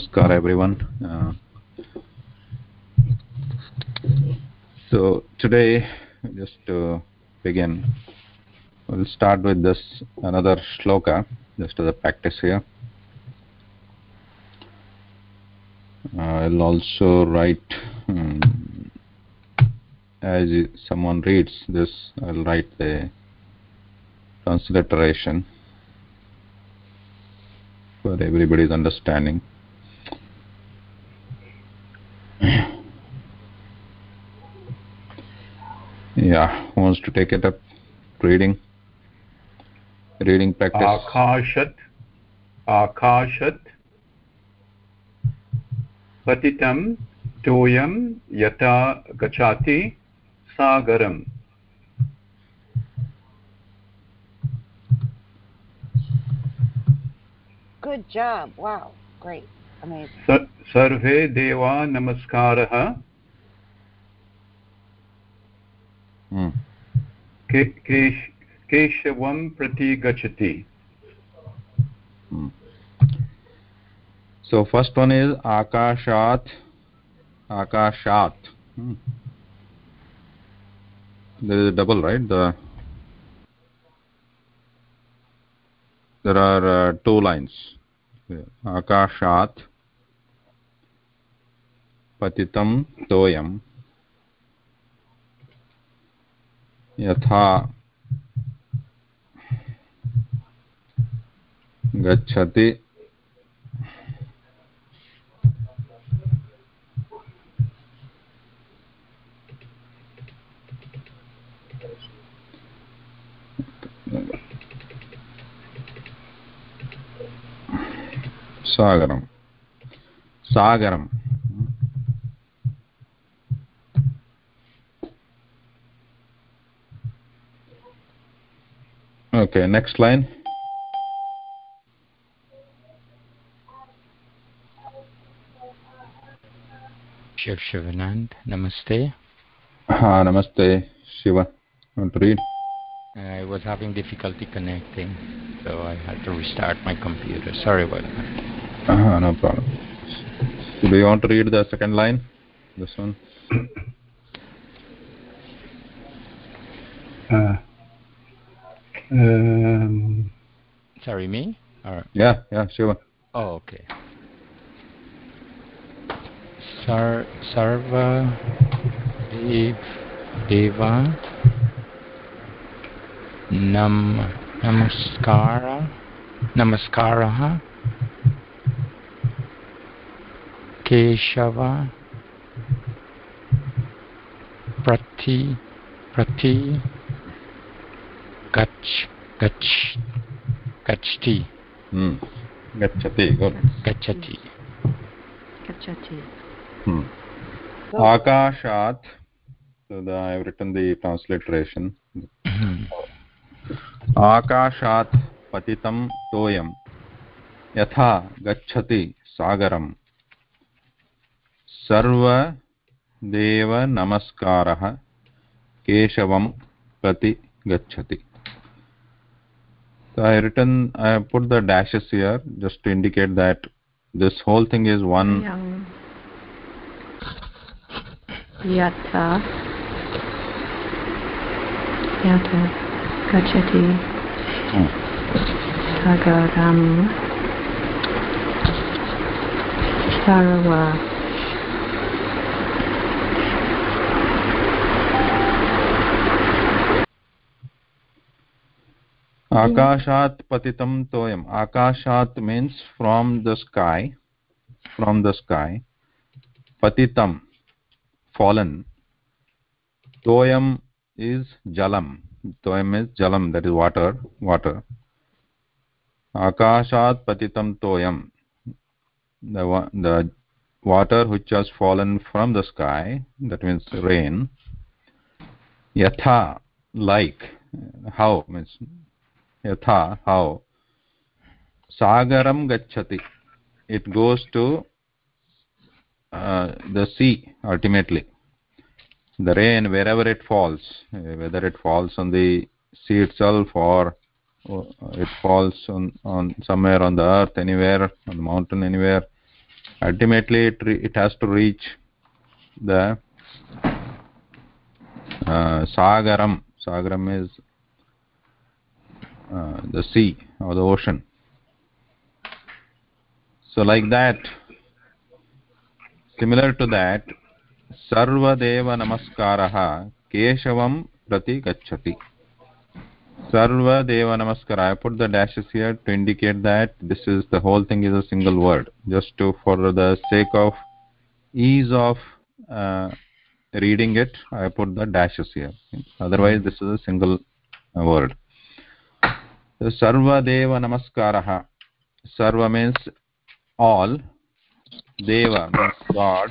namaskar everyone. Uh, so today just to begin we'll start with this another shloka just as a practice here. Uh, i'll also write um, as someone reads this i'll write the transliteration for everybody's understanding yeah who wants to take it up reading reading practice akashat akashat पतितं तोयं यथा गच्छति सागरम् Good job. Wow. Great. Amazing. सर्वे देवा नमस्कारः केशवं प्रति गच्छति so first one is akashat akashat hmm. there is a double right the there are uh, two lines akashat patitam toyam यथा गच्छति। सागरं सागरं okay next line Shiv Shivanand, Namaste. Ha, Namaste, Shiva. Want to read? I was having difficulty connecting, so I had to restart my computer. Sorry about that. Uh, no problem. So do you want to read the second line? This one? Uh, um, Sorry, me? Or... Yeah, yeah, Shiva. Oh, okay. Sar Sarva Dev Deva Nam Namaskara Namaskaraha Keshava Prati Prati कच् कच् कच्छति गच्छति गच्छति। हम्म। गच्छति। आकाशात् I have written the हम्म। पतितं यथा गच्छति सर्वदेवनमस्कारः केशवं प्रति गच्छति। So i written i put the dashes here just to indicate that this whole thing is one yata yata gachati sagaram hmm. sarva Mm-hmm. akashat patitam toyam. Akashat means from the sky from the sky. Patitam fallen. Toyam is jalam. Toyam is jalam that is water water. Akashat patitam toyam. The the water which has fallen from the sky that means rain. Yatha like how means how? sagaram gachati it goes to uh, the sea ultimately. The rain wherever it falls whether it falls on the sea itself or it falls on, somewhere on the earth anywhere on the mountain anywhere ultimately it, it has to reach the uh, sagaram sagaram is uh, the sea or the ocean. So like that similar to that sarvadeva namaskarah keshavam prati gacchati. Sarvadeva namaskara i put the dashes here to indicate that this is the whole thing is a single word. Just to for the sake of ease of uh, reading it i put the dashes here. Otherwise this is a single uh, word so sarva deva namaskarah sarva means all deva means god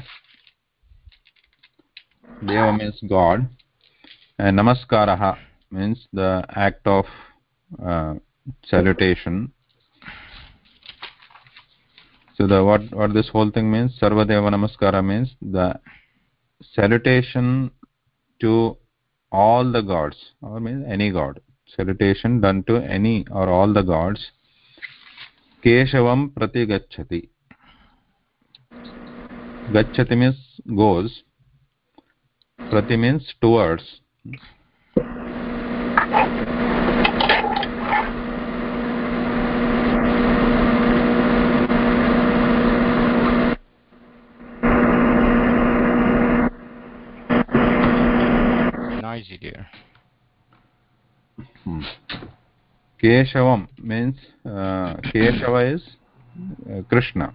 deva means god and namaskarah means the act of uh, salutation. So the what what this whole thing means sarva deva namaskara means the salutation to all the gods or means any god salutation done to any or all the gods keshavam prati gacchati gacchati means goes prati means towards Noisy dear. केशवम् means Keshava is Krishna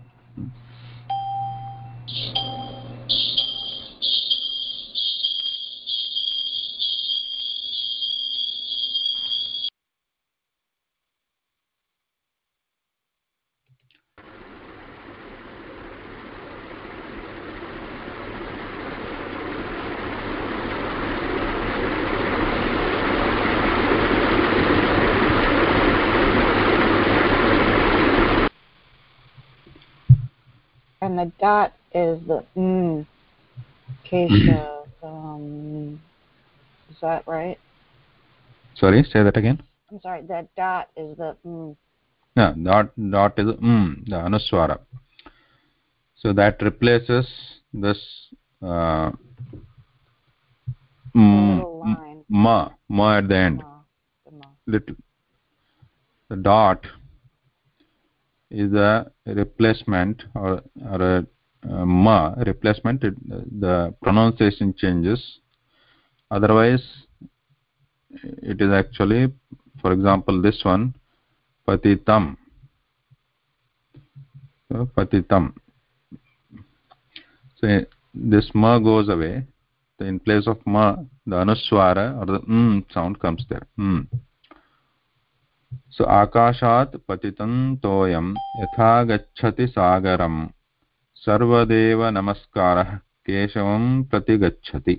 Kesha. Um, is that right? sorry say that again I'm sorry. That dot is the mm. no dot dot is mm the anuswara so that replaces this uh, mm, little line. ma ma at the end Ma, the ma. little the dot is a replacement or, or a uh, ma replacement it, the pronunciation changes. Otherwise it is actually for example this one patitam. So patitam. So this ma goes away. So in place of ma the anuswara or the mm sound comes there. Mm. so akashat patitam toyam yatha gacchati sagaram सर्वदेव नमस्कारः केशवं प्रति गच्छति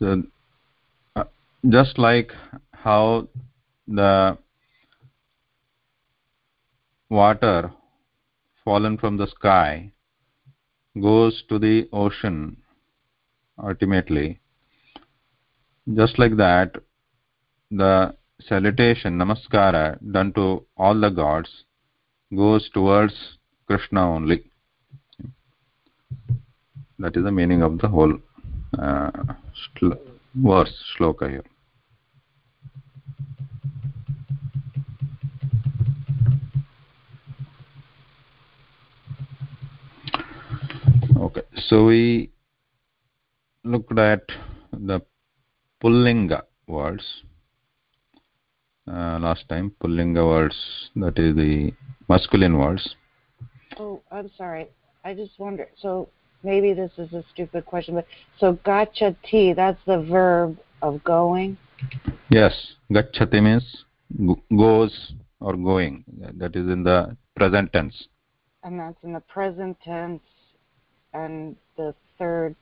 so uh, just like how the water fallen from the sky goes to the ocean ultimately just like that the salutation namaskara done to all the gods goes towards krishna only. That is the meaning of the whole uh, verse shloka here. Okay so we looked at the pullinga words uh, last time pullinga words that is the masculine words Oh, I'm sorry. I just wonder. So maybe this is a stupid question, but so gachati. That's the verb of going. yes gachati means goes or going that is in the present tense And that's in the present tense and the third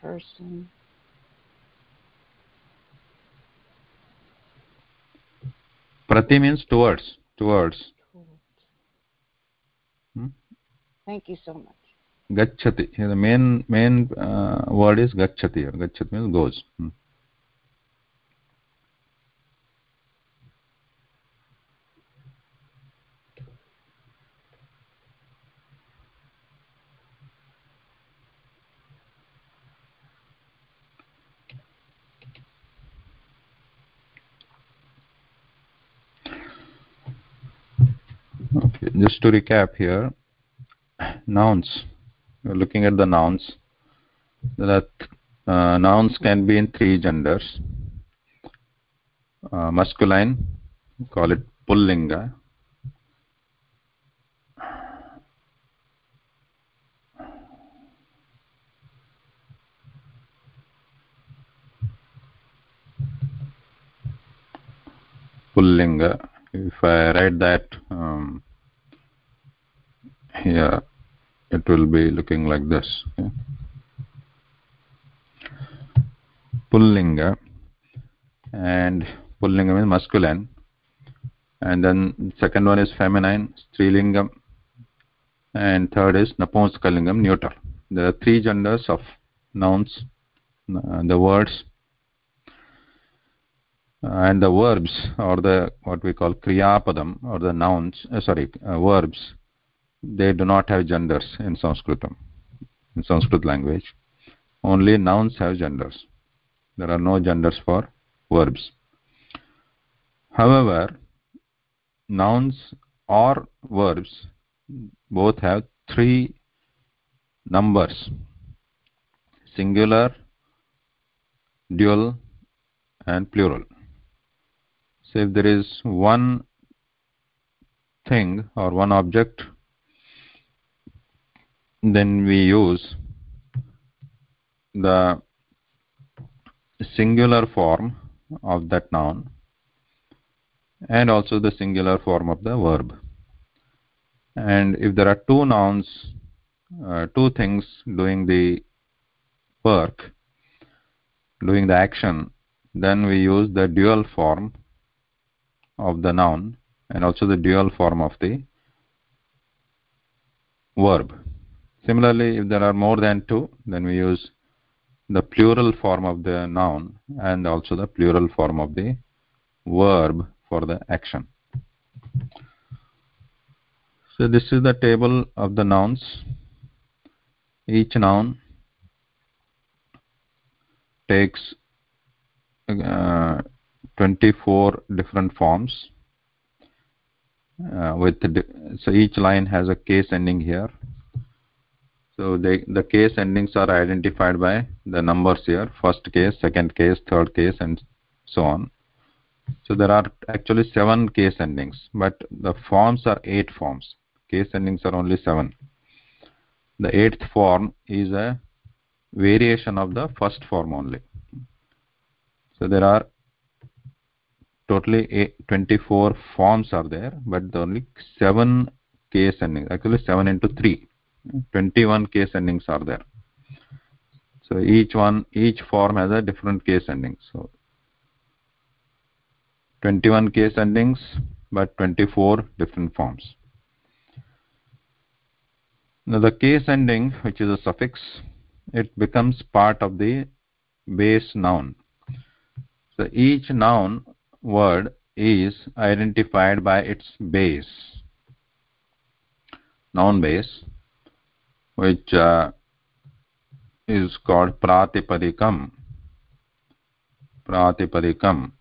person. Prati means towards towards Hmm? Thank you so much. gachati the main main uh, word is gachati here. gachati means goes Hmm. Okay, just to recap here, nouns. We're looking at the nouns. That uh, nouns can be in three genders. Uh, masculine, call it pullinga. Pullinga. If I write that um, here, it will be looking like this. Okay? Pullinga and Pullinga means masculine and then second one is feminine Strilingam and third is Napunskalingam neuter. There are three genders of nouns, uh, the words and the verbs or the what we call kriyapadam or the nouns uh, sorry uh, verbs they do not have genders in sanskritam in sanskrit language. Only nouns have genders. There are no genders for verbs. However nouns or verbs both have three numbers. Singular dual and plural. So if there is one thing or one object then we use the singular form of that noun and also the singular form of the verb. And if there are two nouns uh, two things doing the work doing the action then we use the dual form of the noun and also the dual form of the verb similarly if there are more than two then we use the plural form of the noun and also the plural form of the verb for the action. So this is the table of the nouns. Each noun takes uh, 24 different forms uh, with so each line has a case ending here so they, the case endings are identified by the numbers here. First case second case third case and so on. So there are actually seven case endings but the forms are eight forms. Case endings are only seven. The eighth form is a variation of the first form only. So there are totally eight, 24 forms are there but only 7 case endings actually 7 into 3 21 case endings are there. So each one each form has a different case ending. So 21 case endings but 24 different forms. Now the case ending which is a suffix it becomes part of the base noun. So each noun word is identified by its base noun base which uh, is called pratipadikam. Pratipadikam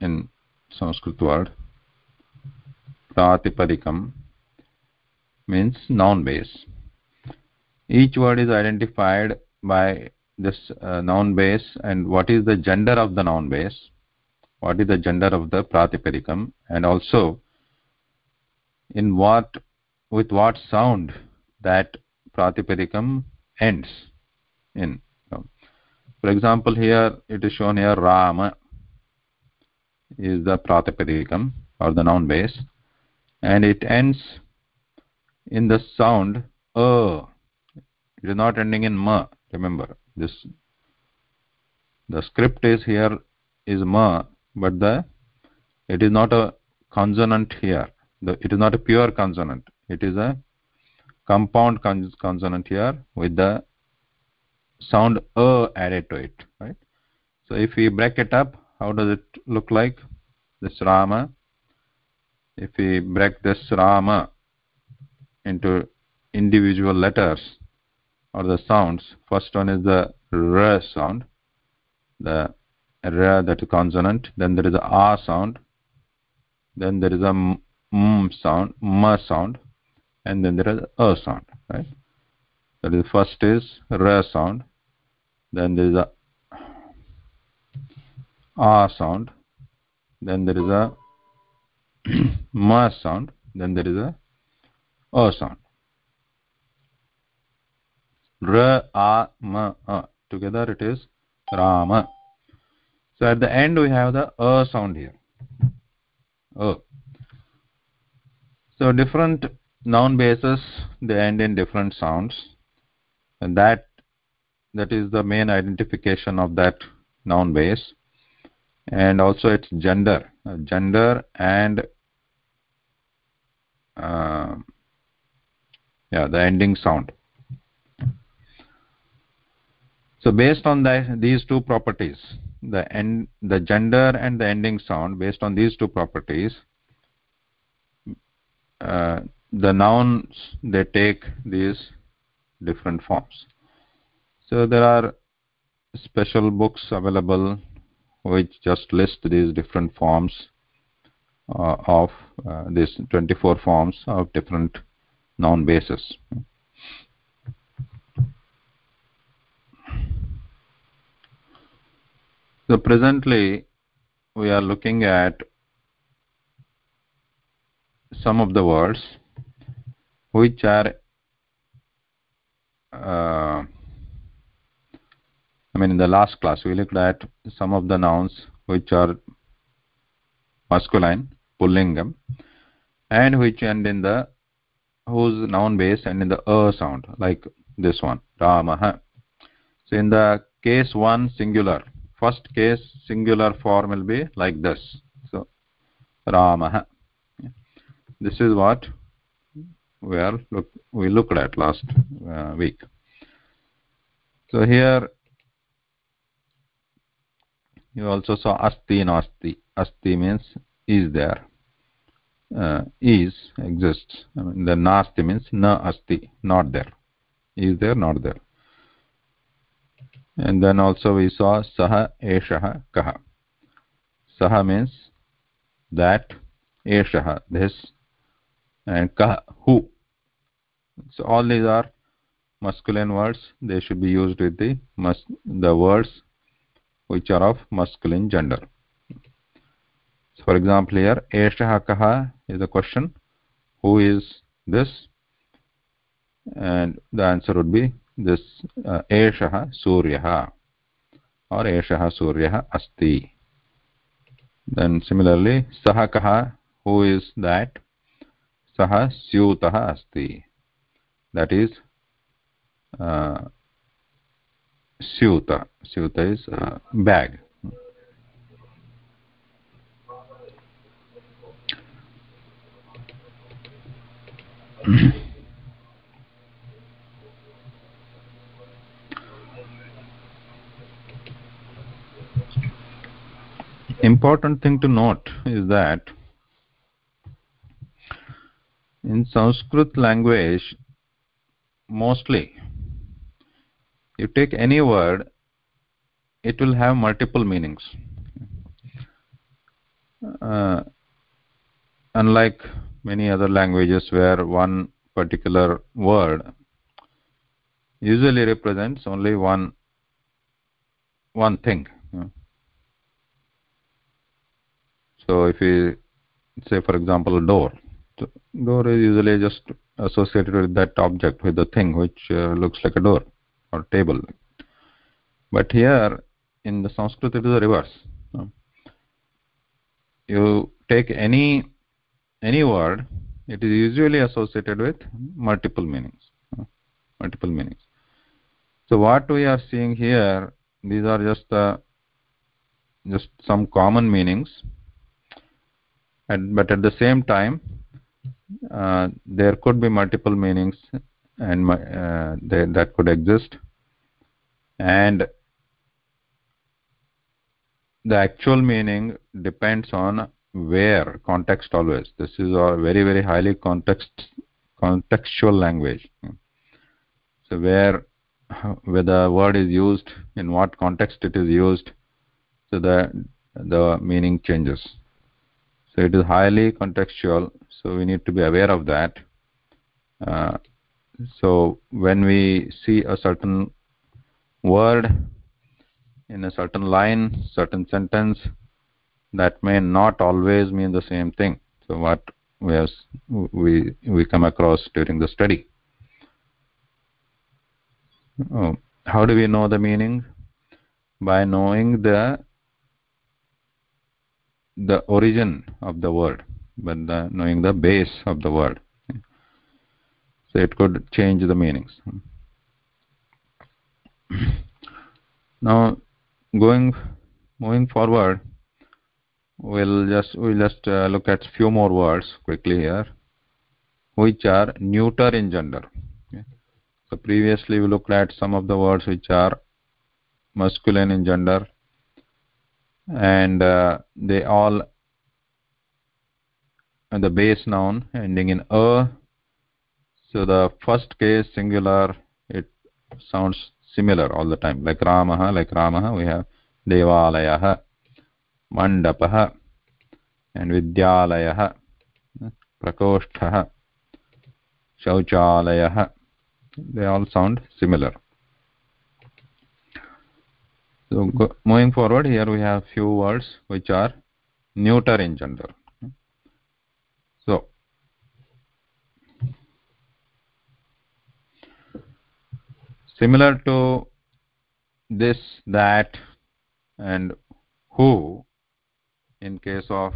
in sanskrit word. Pratipadikam means noun base. Each word is identified by this uh, noun base and what is the gender of the noun base? What is the gender of the pratipadikam? And also in what with what sound that pratipadikam ends in. For example here it is shown here rama is the pratipadikam or the noun base and it ends in the sound a. It is not ending in ma remember. This the script is here is ma but the it is not a consonant here. The, it is not a pure consonant. It is a compound consonant here with the sound a added to it right? So if we break it up how does it look like? This rama. If we break this rama into individual letters or the sounds first one is the r sound the r that consonant then there is a a sound then there is a m sound m sound and then there is a sound right? The first is r sound then there is a a sound then there is a ma sound then there is a a sound. Ra a ma a. Together it is rama. So at the end we have the a sound here. A. So different noun bases they end in different sounds. And that that is the main identification of that noun base. And also its gender. Uh, gender and uh, yeah the ending sound. So based on that these two properties the end the gender and the ending sound based on these two properties uh, the nouns they take these different forms so there are special books available which just list these different forms uh, of uh, these 24 forms of different noun bases. So presently we are looking at some of the words which are uh, I mean in the last class we looked at some of the nouns which are masculine pullingam and which end in the whose noun base and in the a sound like this one ramah so in the case 1 singular. First case singular form will be like this. So ramah this is what we are look we looked at last uh, week. So here you also saw asti nasti asti. Means is there. Uh, is exists. I mean, the nasti means na asti not there. Is there not there. And then also we saw saha eshah kaha. Saha means that eshah this and kaha who so all these are masculine words they should be used with the mus the words which are of masculine gender so for example here eshah kaha is a question who is this and the answer would be this uh, eshah suryah or eshah suryah asti then similarly sah kaha who is that sah syutah asti that is uh, syuta. Is uh, bag. Important thing to note is that in sanskrit language mostly you take any word it will have multiple meanings. Uh, unlike many other languages where one particular word usually represents only one one thing so if we say for example door door is usually just associated with that object with the thing which uh, looks like a door or table. But here in the sanskrit it is the reverse. You take any any word it is usually associated with multiple meanings. Multiple meanings. So what we are seeing here these are just the just some common meanings. And but at the same time uh, there could be multiple meanings and uh, they, that could exist. And the actual meaning depends on where context always. This is a very very highly context contextual language. So where where the word is used in what context it is used so the the meaning changes. So it is highly contextual so we need to be aware of that. Uh, so when we see a certain word in a certain line certain sentence that may not always mean the same thing. So what we have, we we come across during the study. Oh, how do we know the meaning? By knowing the the origin of the word but the, knowing the base of the word so it could change the meanings. Now going moving forward we'll just we'll just uh, look at few more words quickly here which are neuter in gender. Okay. so previously we looked at some of the words which are masculine in gender and uh, they all the base noun ending in a. So the first case singular it sounds similar all the time. Like ramah like ramah we have devalayah mandapah and vidyalayah prakosthah shauchalayah. They all sound similar. So moving forward here we have few words which are neuter in gender so similar to this that and who in case of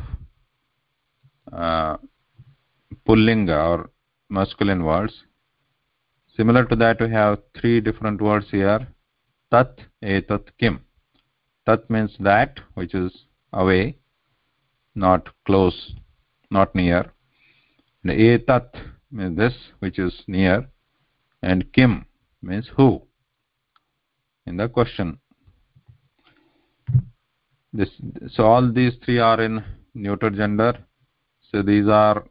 uh, pullinga or masculine words. Similar to that we have three different words here. Tat etat kim. Tat means that which is away not close not near. And etat means this which is near. And kim means who? In the question. This so all these three are in neuter gender. So these are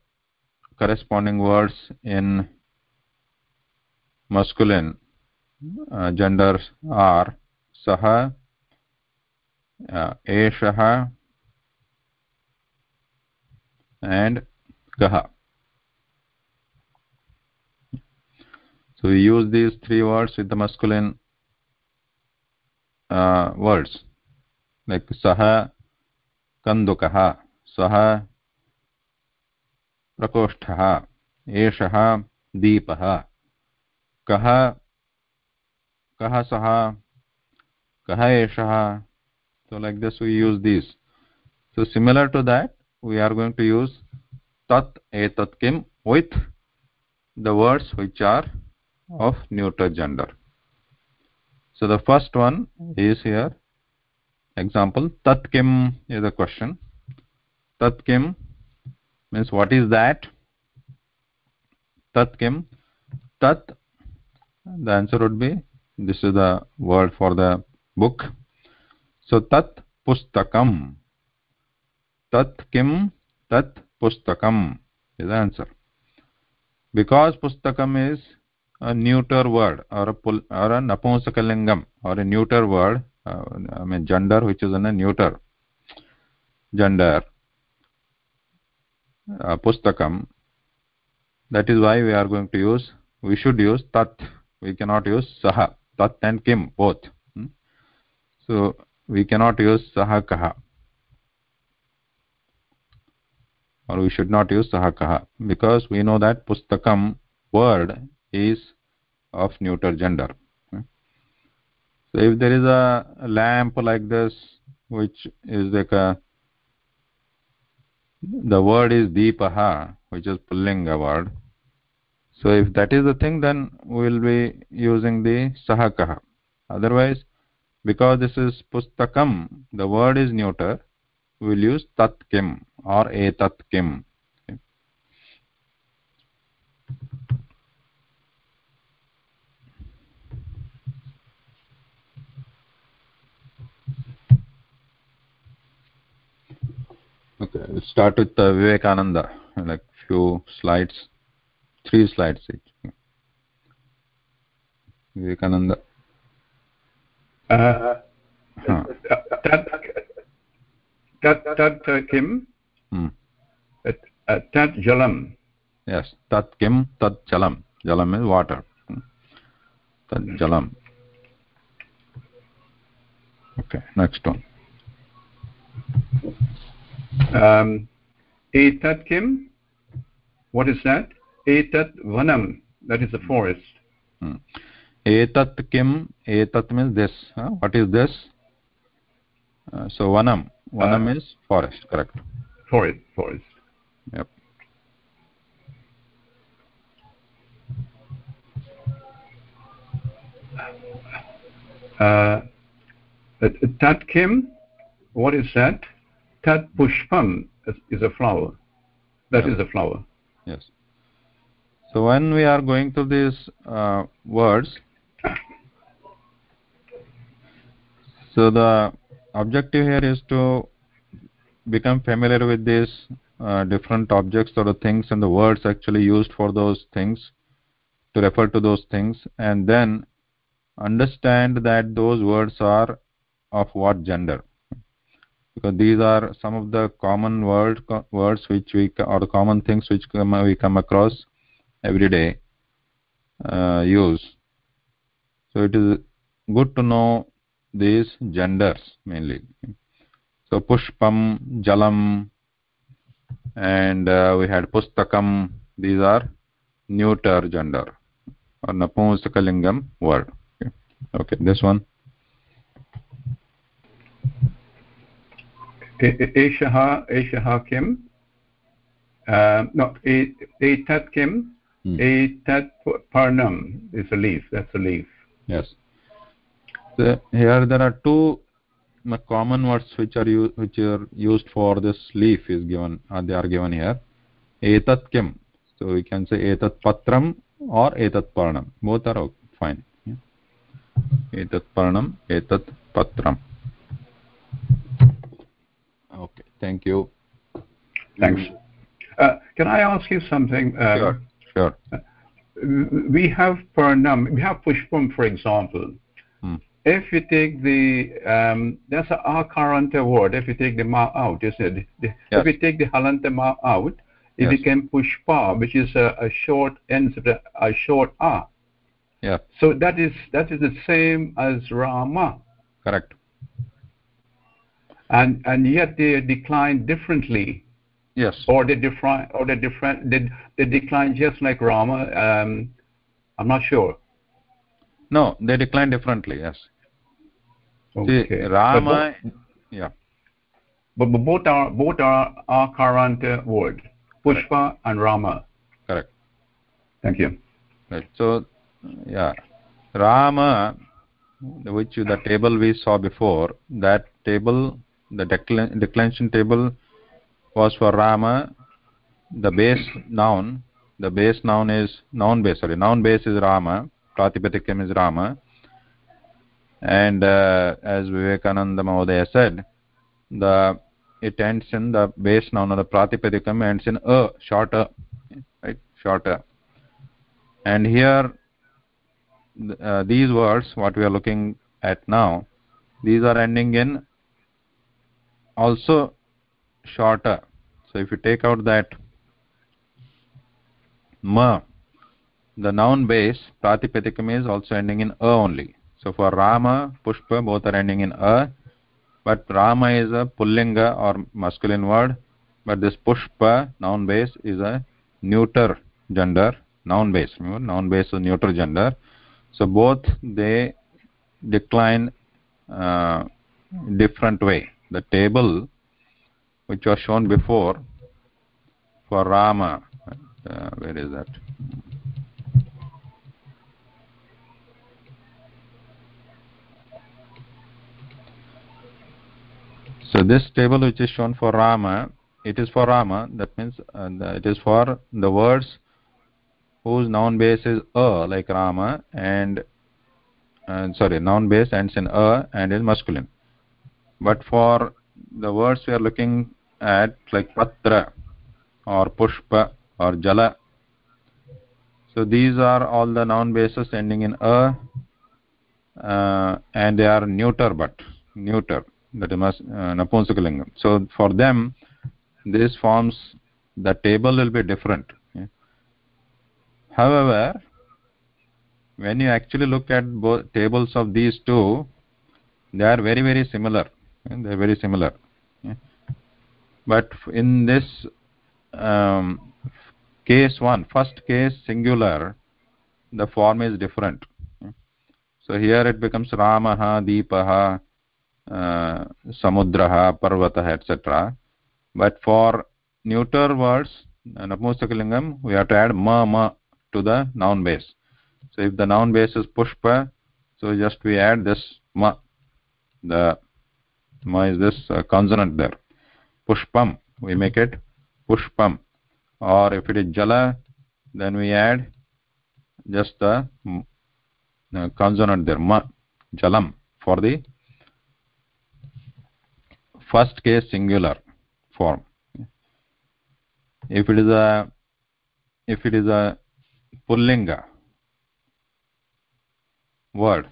corresponding words in masculine uh, genders are saha uh, eshah and kaha so we use these three words with the masculine uh, words like saha kandukah saha प्रकोष्ठः एषः दीपः कः कः सः कः एषः so like this we use these so similar to that we are going to use tat etat kim with the words which are of neuter gender. So the first one is here. Example tat kim is a question. Tat kim means what is that? Tat kim tat the answer would be this is the word for the book. So tat pustakam. Tat kim tat pustakam is the answer. Because pustakam is neuter word or or नपुंसकलिंगम और neuter word मैं gender which is an neuter gender पुस्तकम that is why we are going to use we should use तत् we can not use सह तत् and Kim both so we can not use सह कह or we should not use sahakah because we know that pustakam word is uh, of neuter gender. So if there is a lamp like this which is like a the word is deepaha which is pullinga word. So if that is the thing then we will be using the sahakaha. Otherwise because this is pustakam the word is neuter we will use tat kim or etat okay. let's start with uh, vivekananda like few slides three slides each vivekananda uh, huh. tat tat tat kim hmm. uh, uh, tat jalam. Yes. Tat kim, tat jalam. Jalam is water. Hmm. Tat jalam. Okay, next one. Um, etat kim. What is that? Etat vanam. That is the forest. Hmm. Etat kim, etat means this. Huh? What is this? Uh, so vanam. Vanam Uh, is forest, correct. Forest. Forest. Yep. Uh, uh, tat kim. What is that? Tat pushpam is, a flower. That Yeah. is a flower. Yes. So when we are going through these uh, words, so the objective here is to become familiar with these uh, different objects or the things and the words actually used for those things to refer to those things and then understand that those words are of what gender because these are some of the common word words which we or the common things which come, we come across every day uh, use. So it is good to know these genders mainly. So pushpam jalam and uh, we had pustakam. These are neuter gender or napunskalingam word. Okay, okay this one Eshaha, Eshaha kim. No, e- etat kim. Hmm. Etat pu- parnam is a leaf. That's a leaf. yes so here there are two common words which are u- which are used for this leaf is given uh, they are given here etat kim so we can say etat patram or etat parnam both are fine yeah. etat parnam etat patram okay thank you Thanks. Uh, can I ask you something? Um, sure sure we have parnam, we have pushpam, for example. Hmm. If you take the, um, that's a akaranta word, if you take the ma out, isn't it? Yes. If you take the halanta ma out, it Yes. became pushpa, which is a, a short the, a short a. yeah So that is that is the same as Rama, correct and and yet they decline differently, yes or they different, or they different, they, they decline just like Rama. Um, I'm not sure. no they decline differently yes Okay. see But rama yeah But, but both are both are akaranta uh, word, Pushpa and Rama. correct Thank you. right so yeah rama which the table we saw before that table the declen- declension table was for rama. The base noun the base noun is noun base sorry. Noun base is rama. Pratipadikam is rama. And uh, as vivekananda mahodaya said the it ends in the base noun or the pratipadikam ends in a shorter right? Shorter. And here uh, these words what we are looking at now these are ending in also shorter. So if you take out that ma the noun base pratipadikam is also ending in a only. So for rama pushpa both are ending in a. But rama is a pullinga or masculine word. But this pushpa noun base is a neuter gender noun base. Remember noun base is neuter gender. So both they decline uh, different way the table which was shown before for rama. Uh, where is that? So this table which is shown for rama it is for rama. That means uh, it is for the words whose noun base is a like rama and uh, sorry noun base ends in a and is masculine but for the words we are looking at like patra or pushpa or jala so these are all the noun bases ending in a uh, and they are neuter but neuter that is mas- uh, napunsakalingam so for them this forms the table will be different yeah. however when you actually look at both tables of these two they are very very similar yeah, they are very similar. Yeah. but in this um, case one first case singular the form is different. So here it becomes ramaha deepaha uh, samudraha parvatah etc but for neuter words napusakalingam we have to add ma ma to the noun base. So if the noun base is pushpa so just we add this ma the ma is this uh, consonant there pushpam we make it pushpam or if it is jala then we add just the uh, consonant there ma jalam for the first case singular form if it is a if it is a pullinga word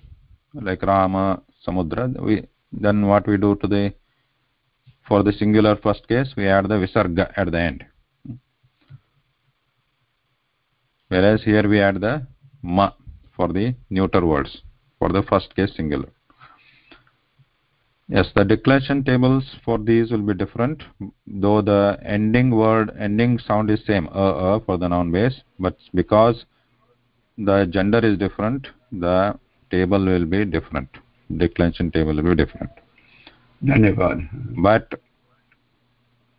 like rama samudra we then what we do to the for the singular first case we add the visarga at the end. Whereas here we add the ma for the neuter words for the first case singular. Yes the declension tables for these will be different though the ending word ending sound is same uh, uh, for the noun base but because the gender is different the table will be different declension table will be different. but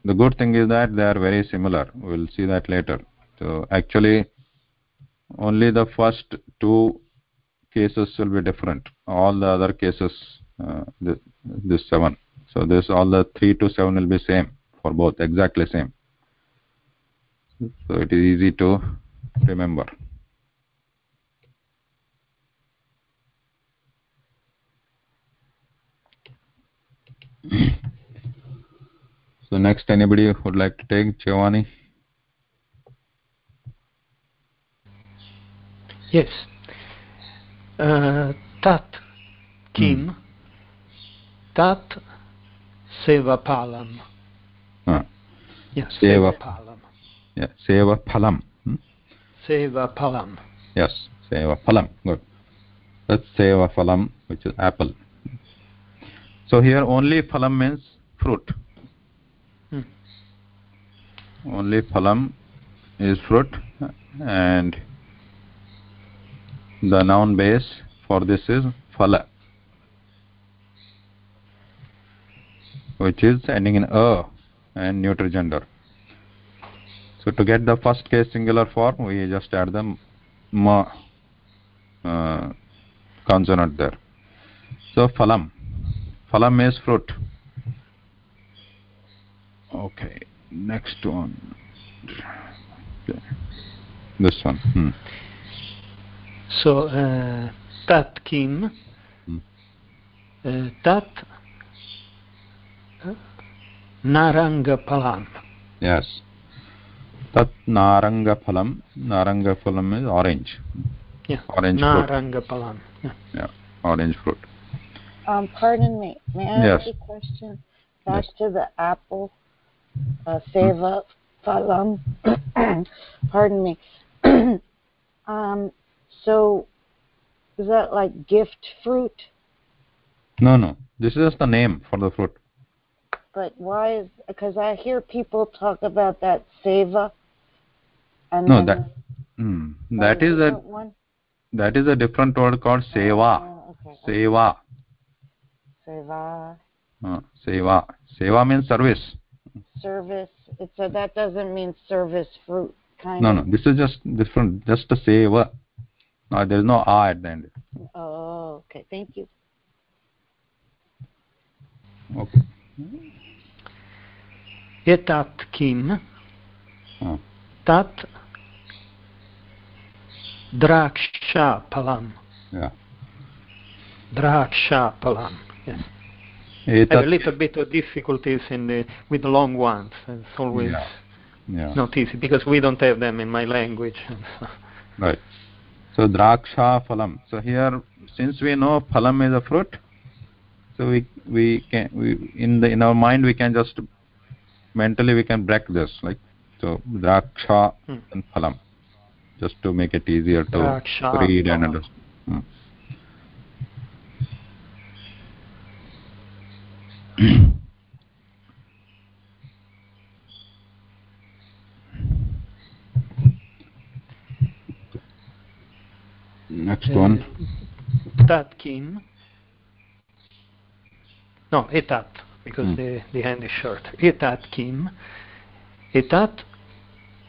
the good thing is that they are very similar. We'll see that later. So actually only the first two cases will be different. All the other cases uh, this, this 7 so this all the 3 to 7 will be same for both exactly same. So it is easy to remember so next anybody would like to take? Giovanni yes. Uh, tat kim. Hmm. tat sevapalam. Ah. seva sevapalam. Yeah seva phalam hmm? sevapalam. Yes seva phalam good. That's seva phalam which is apple so here only phalam means fruit. Hmm. only phalam is fruit and the noun base for this is phala which is ending in a and neuter gender so to get the first case singular form we just add the ma uh, consonant there. So phalam phalam is fruit okay next one okay. this one hmm. so uh, tat kim hmm. uh, tat naranga palam yes tat naranga phalam naranga phalam is orange yeah orange naranga fruit. yeah. yeah orange fruit Um, pardon me. May I Yes. ask a question? Back Yes. to the apple, uh, seva phalam. pardon me. um, so, is that like gift fruit? no no this is just the name for the fruit But why is because I hear people talk about that seva, and No, that- there's that is a different one. that is a different word called seva Oh, okay. seva Seva. Uh, seva. Seva means service. Service. It's a that doesn't mean service fruit kind no of. no this is just different just a seva. No there is no a at the end. Oh, okay. Thank you. okay. Etat kim? Uh, tat draksha palam. Yeah. Draksha palam yes. I have a little bit of difficulties in the with the long ones. It's always yeah. Yeah. not easy because we don't have them in my language. Right. So draksha phalam so here since we know phalam is a fruit so we we can we in the in our mind we can just mentally we can break this like so draksha Hmm. and phalam just to make it easier to Draksha, read and understand. Hmm. next one Tat kim. No, etat, because Hmm. the, the hand is short. Etat kim. Etat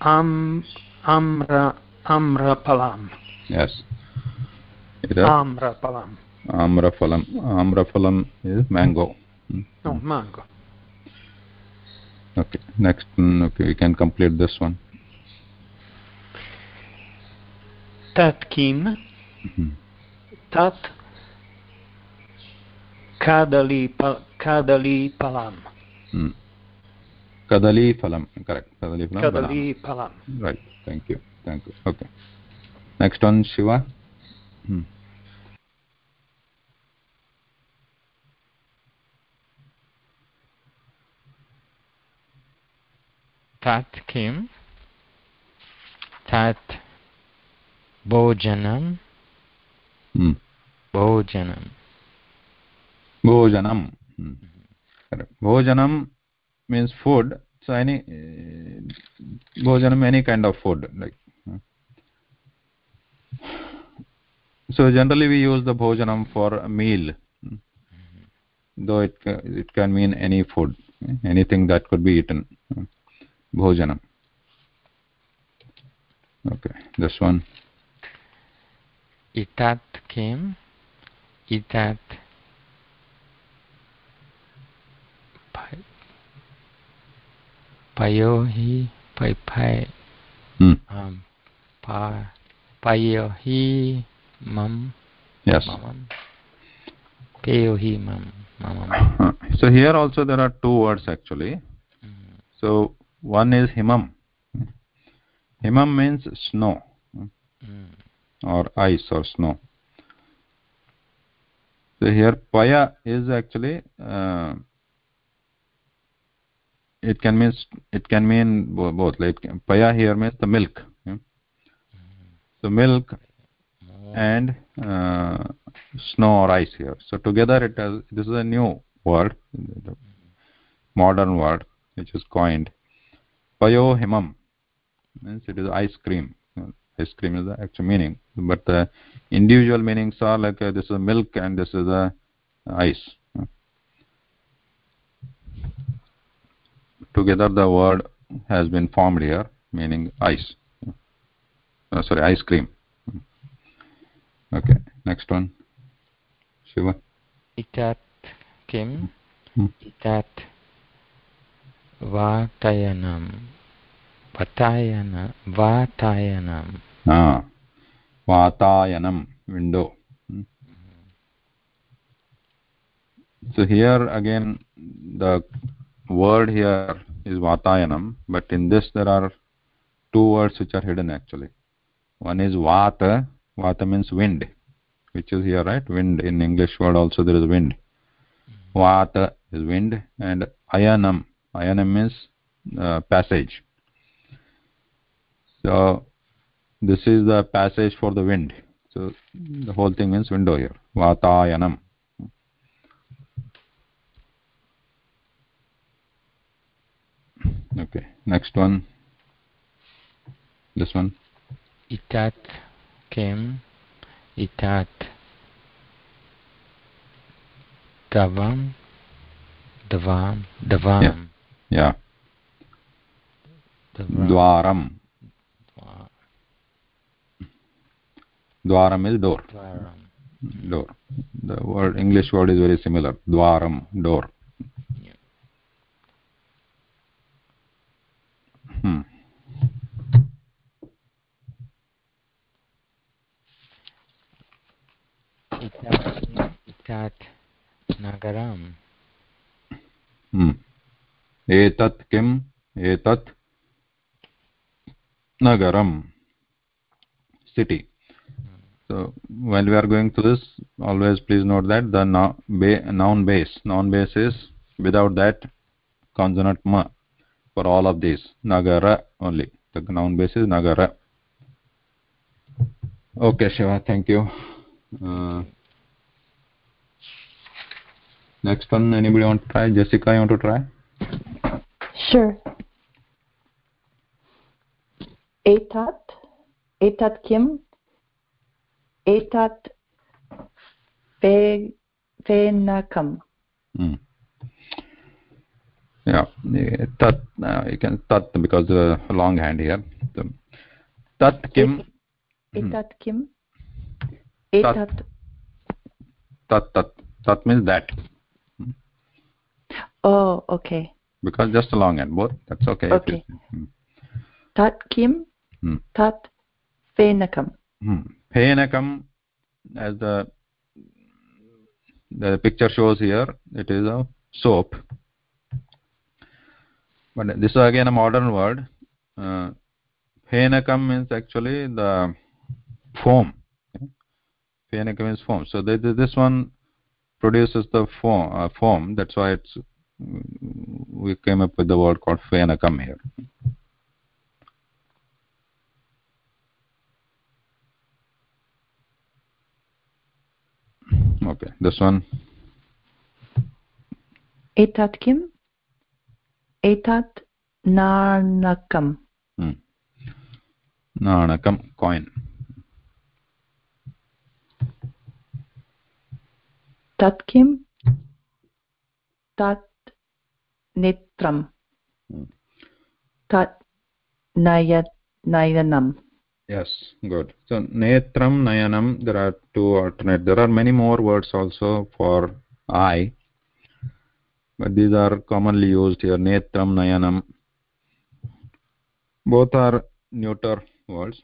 am, amra, amrapalam. yes it is Amrapalam. amraphalam amraphalam is mango. No, mango. okay next mm, okay we can complete this one Tat kim. Mhm. Tat kadali, pa, kadali palam. Hmm. kadali palam correct kadali palam. Kadali palam. right thank you thank you okay next one shiva hmm. Tat kim tat bhojanam Hmm. bhojanam bhojanam hmm. correct bhojanam means food so any uh, bhojanam any kind of food like uh. so generally we use the bhojanam for a meal hmm. though it it can mean any food eh, anything that could be eaten bhojanam okay this one. Itat kim? Itat pai payohi pai pai hmm. um, pa payohi mam yes. mamam. Payohi mam mamam. So here also there are two words actually. Mm. so one is himam. Himam means snow. Mm. or ice or snow. So here paya is actually uh, it can mean it can mean both. Like paya here means the milk. Yeah? so milk and uh, snow or ice here. So together it has this is a new word modern word which is coined payo himam means it is ice cream. Ice cream is the actual meaning. But the individual meanings are like uh, this is milk and this is a ice. Together the word has been formed here meaning ice. Uh, sorry ice cream. Okay next one. Shiva. Itat kim. Hmm. itat vatayana vatayanam ah vatayanam window. Hmm. so here again the word here is vatayanam but in this there are two words which are hidden actually. One is vata vata means wind which is here right? Wind in english word also there is wind. Vata is wind and ayanam ayanam means uh, passage. So this is the passage for the wind. So the whole thing means window here. Vatayanam. Okay next one. This one. Itat kim itat davam davam davam. Yeah davam dwaram dwaram is door dwaram door the word english word is very similar dwaram door Yeah. hmm. itat nagaram Hmm. Etat kim etat nagaram city so while we are going through this always please note that the nou- ba- noun base noun base is without that consonant ma for all of these nagara only the noun base is nagara okay shiva thank you uh, next one anybody want to try jessica you want to try Sure. Etat, etat kim? Etat fe, fenakam. Hmm. Yeah, tat, uh, you can tat because uh, long hand here. So, tat kim, Hmm. Etat kim? Tat. Etat, tat, tat. Tat means that. oh, okay. Because just a long hand, both. That's okay. Okay. Hmm. Tat kim? Hmm. Tat fenakam. Hmm. Phenakam, as the the picture shows here, it is a soap. But this is again a modern word. Uh, phenakam means actually the foam. Okay? Phenakam is foam. So th- th- this one produces the foam. Uh, foam. That's why it's we came up with the word called phenakam here. Okay, this one. Etat kim? Etat narnakam. Hmm. Nanakam coin. Tat kim? Tat netram. Hmm. Tat nayat nayanam. Yes, good. So netram, nayanam, there are two alternate. There are many more words also for eye, but these are commonly used here. Netram, nayanam. Both are neuter words.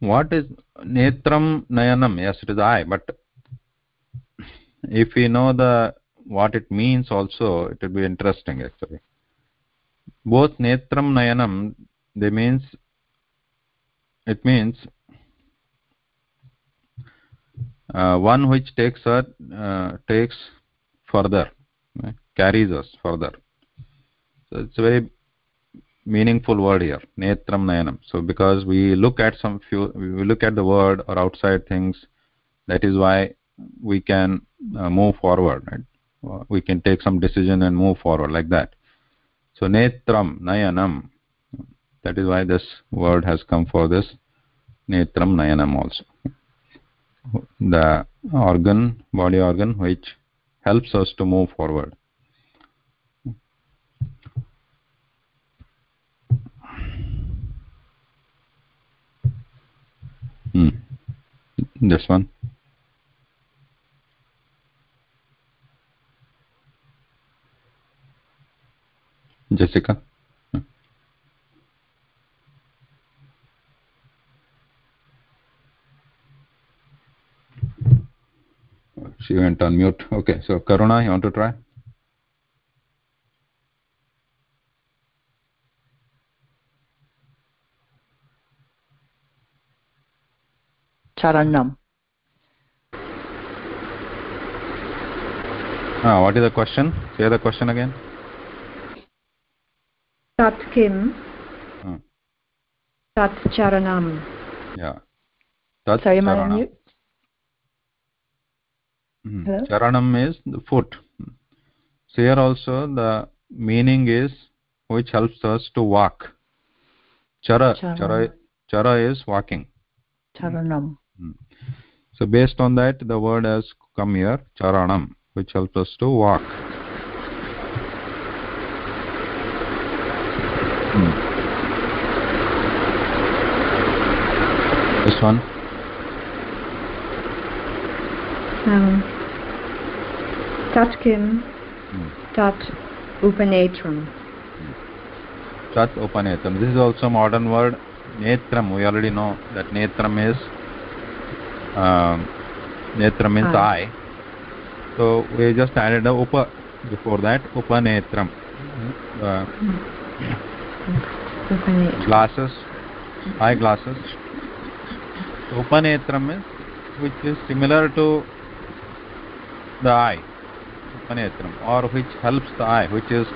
What is netram, nayanam? Yes, it is eye, but if we know the what it means also, it will be interesting actually. Both netram, nayanam, they means it means uh, one which takes us uh, takes further right? carries us further so it's a very meaningful word here netram nayanam so because we look at some few we look at the word or outside things that is why we can uh, move forward right we can take some decision and move forward like that. So netram nayanam. That is why this word has come for this. Netram nayanam also. The organ body organ which helps us to move forward. Hmm. this one jessica she went on mute okay so karuna you want to try Charanam. ah what is the question say the question again Hmm. charana. mute? Hmm. Hello? charanam is the foot so here also the meaning is which helps us to walk chara Chara. chara chara is walking Charanam. Hmm. Hmm. so based on that the word has come here charanam which helps us to walk Hmm. One Um, tat kim, Hmm. tat upanetram. Chat upanetram. This is also a modern word. Netram. We already know that netram is um, netram means Eye. eye. So we just added a upa before that. Upanetram. Uh, Upanetram. glasses, eye glasses. So उपनेत्रम which is similar to the eye उपनेत्रम. Or which helps the eye which is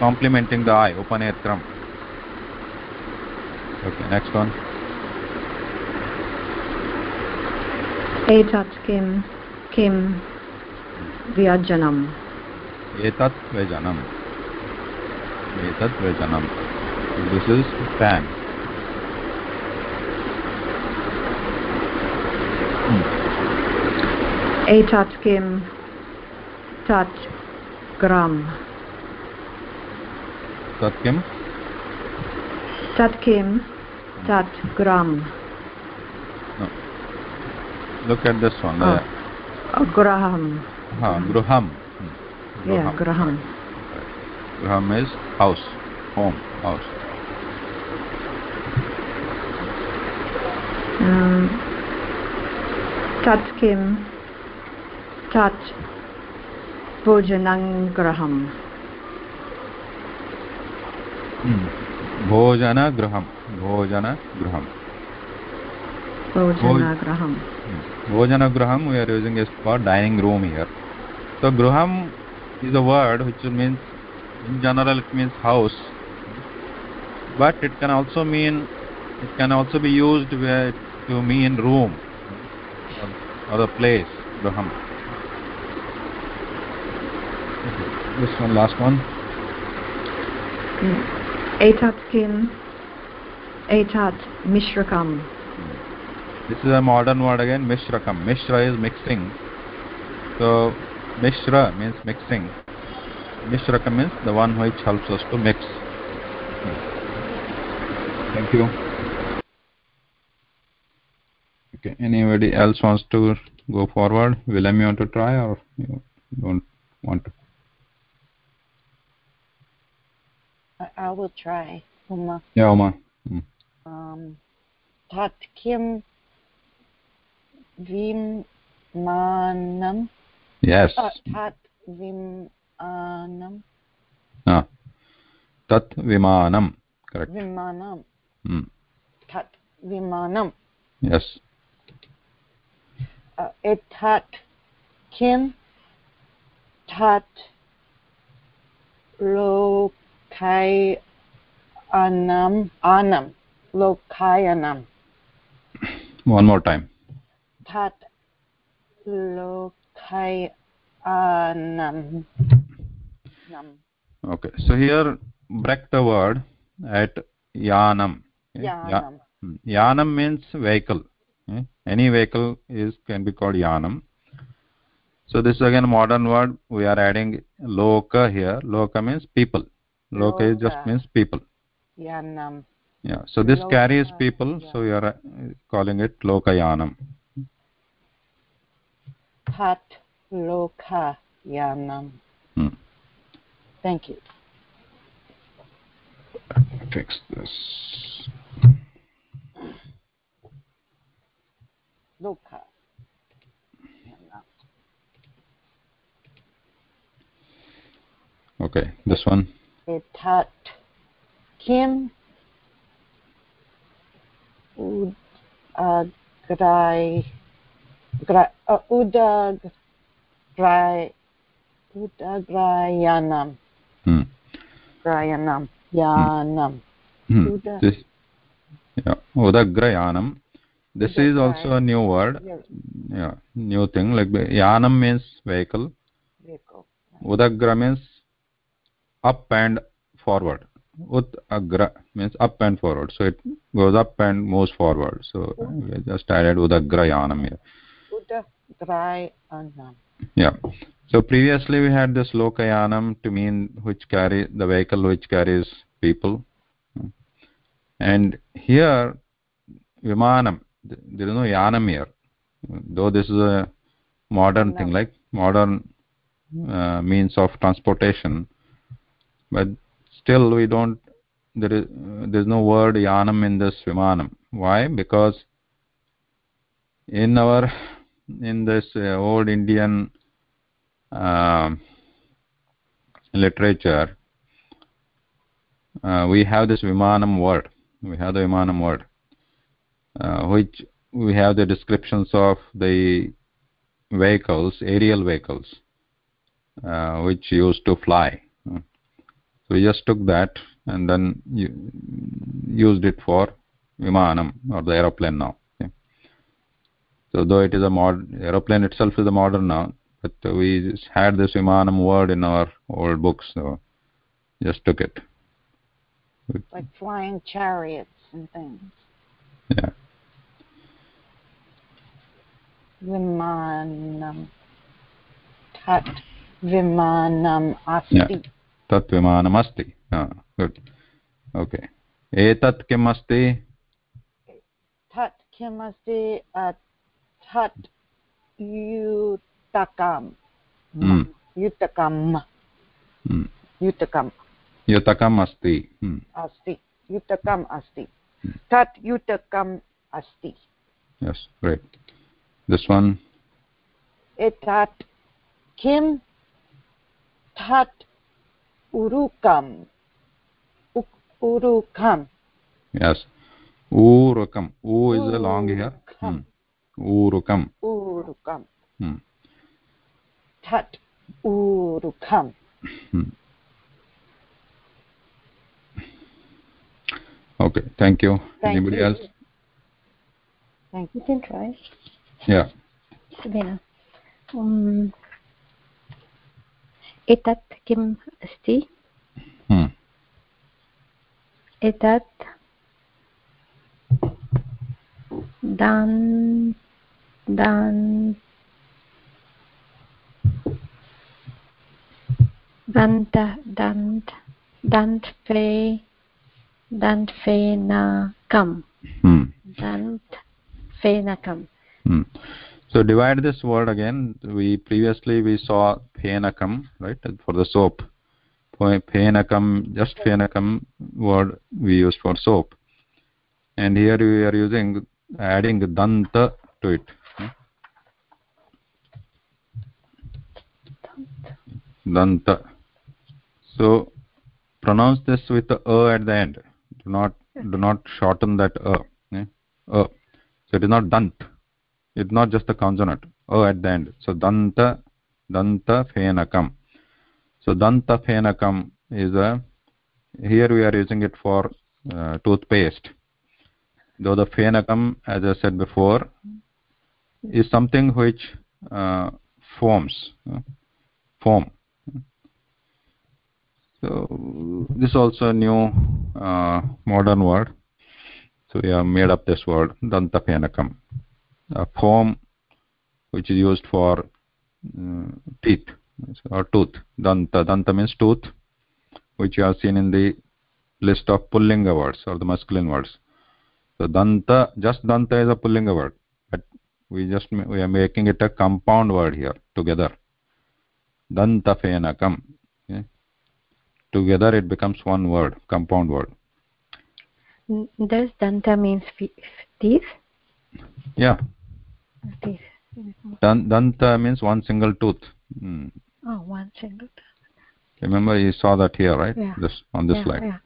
complementing the eye उपनेत्रम. Okay next one एतत् किं किं व्यजनम्? एतत् व्यजनम्. एतत् व्यजनं this is fan एतत् किं तत् ग्रम् tat kim तत् किं तत् ग्रम् look at this one Oh. uh, गृहं ha gruham Hmm. Yeah, Gruham. गृहं Graham is house, home, house. Um, तत् किं तत् भोजनगृहं भोजनगृहं भोजनगृहं भोजनगृहं भोजनगृहं we are using is for dining room here so गृहम् is a word which means in general it means house but it can also mean it can also be used to mean room a place गृहं this one, last one. Mm. Etat kim? Etat mishrakam. This is a modern word again, mishrakam. Mishra is mixing. So, mishra means mixing. Mishrakam means the one which helps us to mix. Hmm. Thank you. Okay, anybody else wants to go forward? Willem, you want to try or you don't want to? I, I will try. Uma. yeah Uma. Mm. Um, tat kim vimanam. yes Uh, tat vimanam. ah. tat vimanam correct Vimanam. mm. Tat vimanam. yes Uh, etat kim tat lokai anam anam lokayanam one more time. Tat lokayanam nam. Okay so here break the word at yanam. Yanam. Hmm. yanam means vehicle. Any vehicle is can be called yanam. So this is again a modern word. We are adding loka here. Loka means people loka is just means people. Yanam yeah so this Loka, carries people yeah. so we are uh, calling it lokayanam tat lokayanam hmm. thank you. Fix this. Loka. Okay this one etat kim ud agrai gra, uh, udag grai udagrayanam. Hmm. grayanam. Yanam Hmm. Uda- this yeah. Udagrayanam. This is also a new word. Your yeah. New thing. Like yanam means vehicle. Vehicle. Udagra means up and forward. Ut agra means up and forward. So it goes up and moves forward. So we just added udagra yanam here. Udagrayanam yeah. So previously we had this lokayanam to mean which carry the vehicle which carries people. And here vimanam. There is no yanam here. Though this is a modern No. thing like modern uh, means of transportation but still we don't there is there is no word yanam in this vimanam. Why? Because in our in this uh, old indian uh, literature uh, we have this vimanam word. We have the vimanam word uh, which we have the descriptions of the vehicles aerial vehicles uh, which used to fly so we just took that and then used it for vimanam or the aeroplane now okay. so though it is a mod aeroplane itself is a modern now but we had this vimanam word in our old books so just took it. Like flying chariots and things. Yeah. Vimanam. Tat vimanam asti. yeah. तत् विमानमस्ति good okay एतत् किम् अस्ति किम् अस्ति तत् युतकं युतकम्। युतकं युतकम्। अस्ति। अस्ति। युतकम् अस्ति। तत् युतकम् अस्ति। Yes great. This one? etat kim tat urukam. Urukam. Yes. Urukam. U is a long here. Hmm. urukam. Urukam. Hmm. tat urukam. Hmm. okay. Thank you. Thank anybody you. else? Thank you you can try yeah. Sabina. Um, एतत् किम् अस्ति? एतत् दान् दान् दन्त दन्त दन्त्फे दन्त्फेनकम् दन्त्फेनकम् so divide this word again. We previously we saw phenakam right for the soap. Phenakam just phenakam word we used for soap. And here we are using adding danta to it. Danta so pronounce this with the a at the end. Do not do not shorten that a, eh? a. so it is not dant it's not just the consonant o at the end. So danta danta phenakam. So danta phenakam is a here we are using it for uh, toothpaste. Though the phenakam as i said before is something which uh, foams uh, foam so this is also a new uh, modern word. So we have made up this word danta phenakam a foam which is used for uh, teeth or tooth danta. Danta means tooth which you have seen in the list of pullinga words or the masculine words. So danta just danta is a pullinga word but we just we are making it a compound word here together. Danta phenakam okay? together it becomes one word compound word. Does danta means teeth? Yeah danta means one single tooth hmm. oh one single tooth remember you saw that here right yeah. this on this yeah, slide yeah.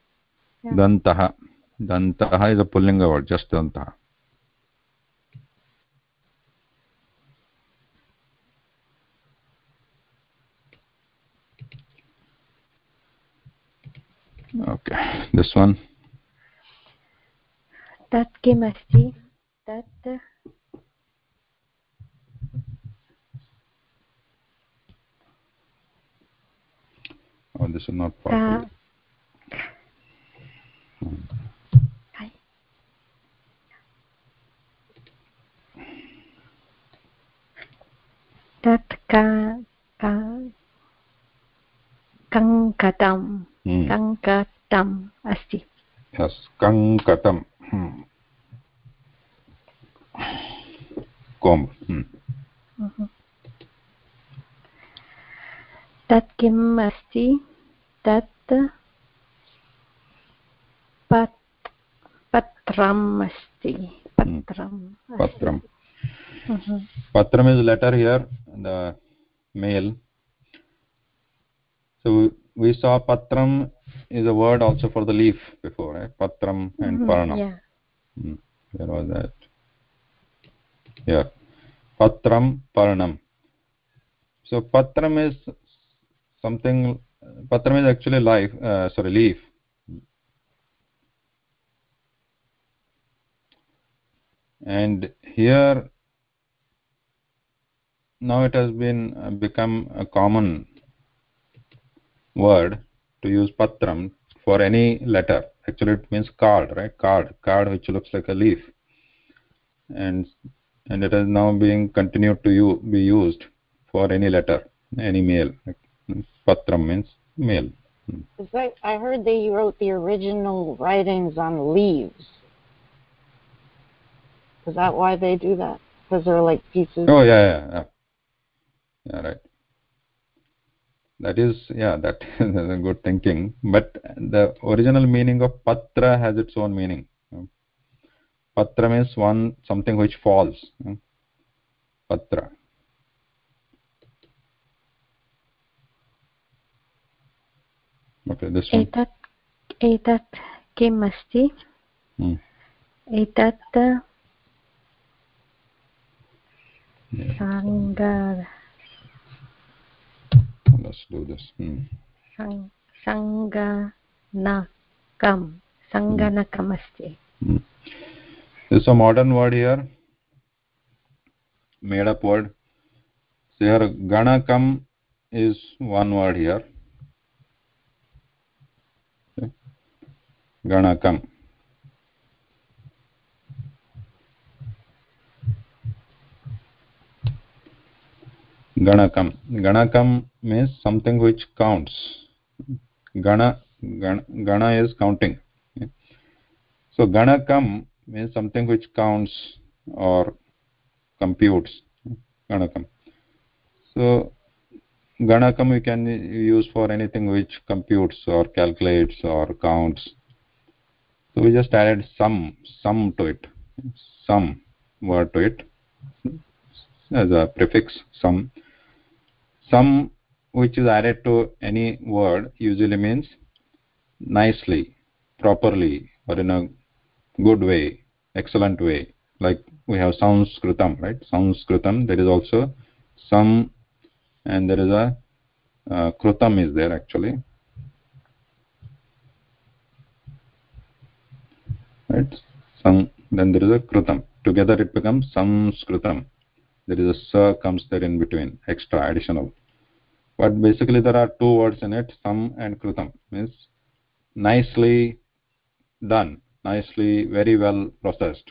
yeah. dantaha dantaha is a pullinga word just dantaha okay this one तत् किम् अस्ति तत् or this is not part uh, तत् कङ्कटं कङ्कटम् अस्ति कङ्कटं comb तत् किम् अस्ति तत् पत्रम् अस्ति पत्रं patram patram is letter here the mail so we saw patram is a word also for the leaf before right patram and mm -hmm. parnam yeah. hmm. where was that yeah patram parnam so patram is something patram is actually life uh, sorry leaf and here now it has been uh, become a common word to use patram for any letter. Actually it means card right? Card card which looks like a leaf. And and it is now being continued to be used for any letter any mail patram means mail hmm. Like, I heard they wrote the original writings on leaves. Is that why they do that? Because they're like pieces. oh yeah yeah yeah, yeah right. That is yeah that is a good thinking. But the original meaning of patra has its own meaning. Hmm. Patra means one something which falls. Hmm. Patra okay this one एतत् एतत् किम् अस्ति Hmm. एतत्. सङ्ग let's do this hmm. सङ्- सङ्गणकं सङ्गणकम् अस्ति Hmm. This is a modern word here, made up word. So here ganakam is one word here. Ganakam. Ganakam. Ganakam means something which counts. Gana, gana, gana is counting. Okay. So ganakam means something which counts or computes. Ganakam. So ganakam we can use for anything which computes or calculates or counts. So we just added some, some to it, some word to it as a prefix, some. Some which is added to any word usually means nicely, properly, or in a good way, excellent way. Like we have Sanskritam, right? Sanskritam, there is also some, and there is a uh, Krutam is there actually. Right? Some, then there is a Krutam. Together it becomes Sanskritam. There is a Sa comes there in between, extra, additional. But basically there are two words in it, Sam and Krutam. Means nicely done nicely very well processed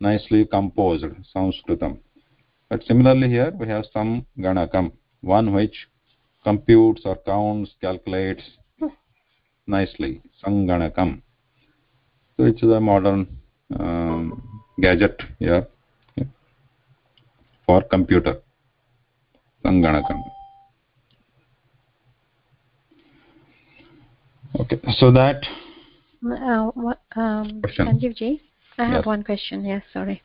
nicely composed sanskritam but similarly here we have some ganakam one which computes or counts calculates nicely sanganakam so it's a modern um, gadget here for computer sanganakam okay so that Uh, what, um, Question. Sanjeevji, I have Yes. one question. Yes, sorry.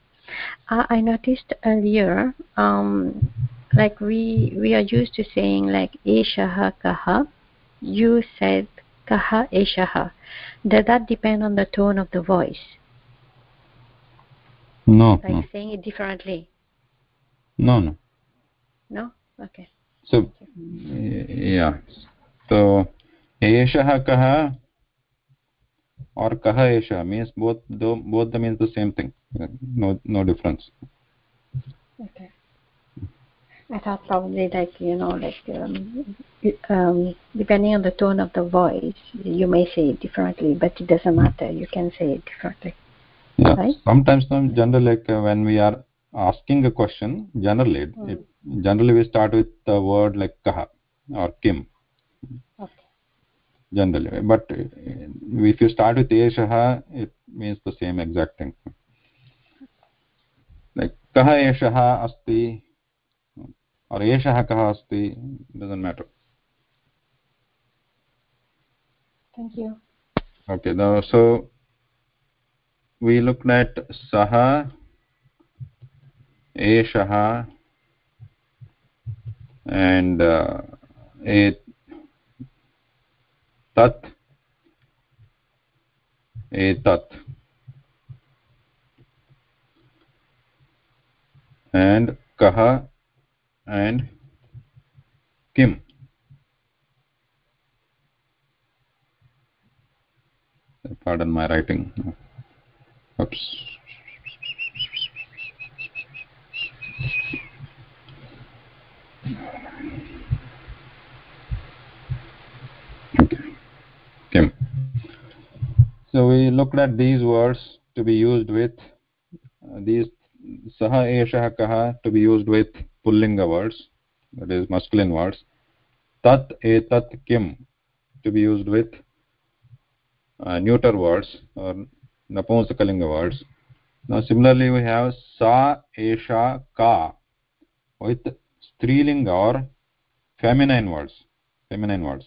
Uh, I noticed earlier, um, like we we are used to saying like eshaha kaha. You said kaha eshaha. Does that depend on the tone of the voice? No. Like no. saying it differently? No, no. No? Okay. So, yeah. So, eshaha kaha or kaha eshaha means both, both the means the same thing. No, no difference. Okay. I thought probably like you know like um, um, depending on the tone of the voice, you may say it differently, but it doesn't matter. You can say it differently. yeah Right. sometimes some generally like uh, when we are asking a question generally Hmm. it, generally we start with the word like kaha or kim Okay. generally but uh, if you start with eshah it means the same exact thing like kaha eshah asti kah asti doesn't matter Thank you. okay now so we looked at saha eshah and uh, et tat etat and kaha and kim. Pardon my writing. Oops. Okay. Kim. So we looked at these words to be used with uh, these saha eshah kaha to be used with pullinga words that is masculine words. Tat etat kim to be used with uh, neuter words or napumsakalinga words. Now similarly we have sa esha ka with strilinga or feminine words feminine words.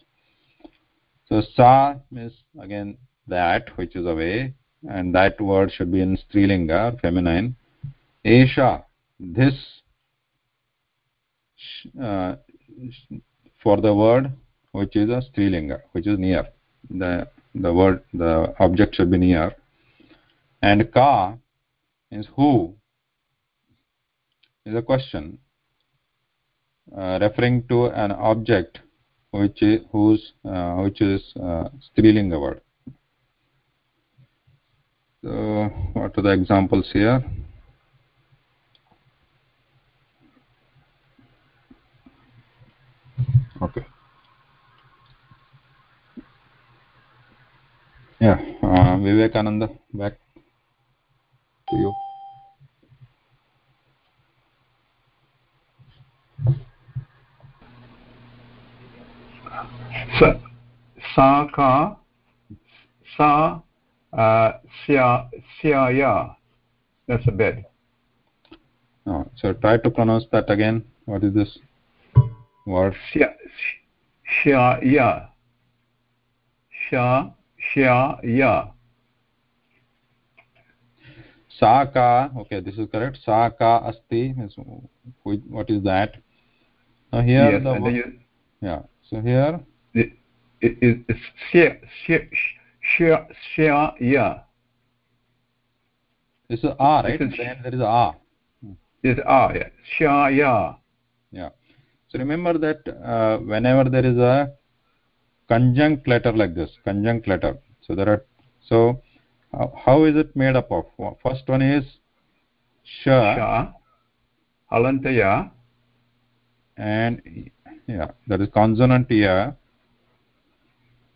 So sa means again that which is away and that word should be in strilinga or feminine. Esha this uh, for the word which is a strilinga which is near. The the word the object should be near. And ka is who is a question uh, referring to an object which is whose uh, which is uh, strilinga word. So what are the examples here okay. Yeah uh, vivekananda back to you. Sa sa ka sa uh, sya sya ya that's a bed. Uh, so try to pronounce that again. What is this word sya sya ya sya sya ya sa ka okay this is correct. Sa ka asti what is that? Now here yes the you, yeah so here it, it's sya sya sya sya ya this is a right? This is- the end there is a a ah yeah. Sya ya yeah so remember that uh, whenever there is a conjunct letter like this conjunct letter so there are so how, how is it made up of? First one is sha sha halanta ya and yeah that is consonant ya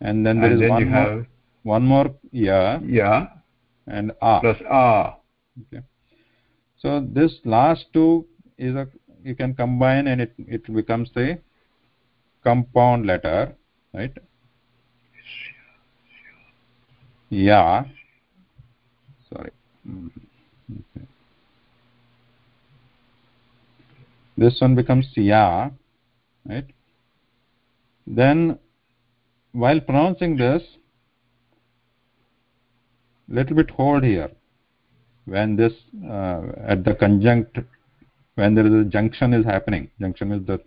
and then there and is then one more one more ya. ya. And a. Plus ah okay. So this last two is a you can combine and it it becomes a compound letter right? Yeah. Sorry. Okay. this one becomes ya right? Then while pronouncing this little bit hold here. When this uh, at the conjunct when there is a junction is happening junction is the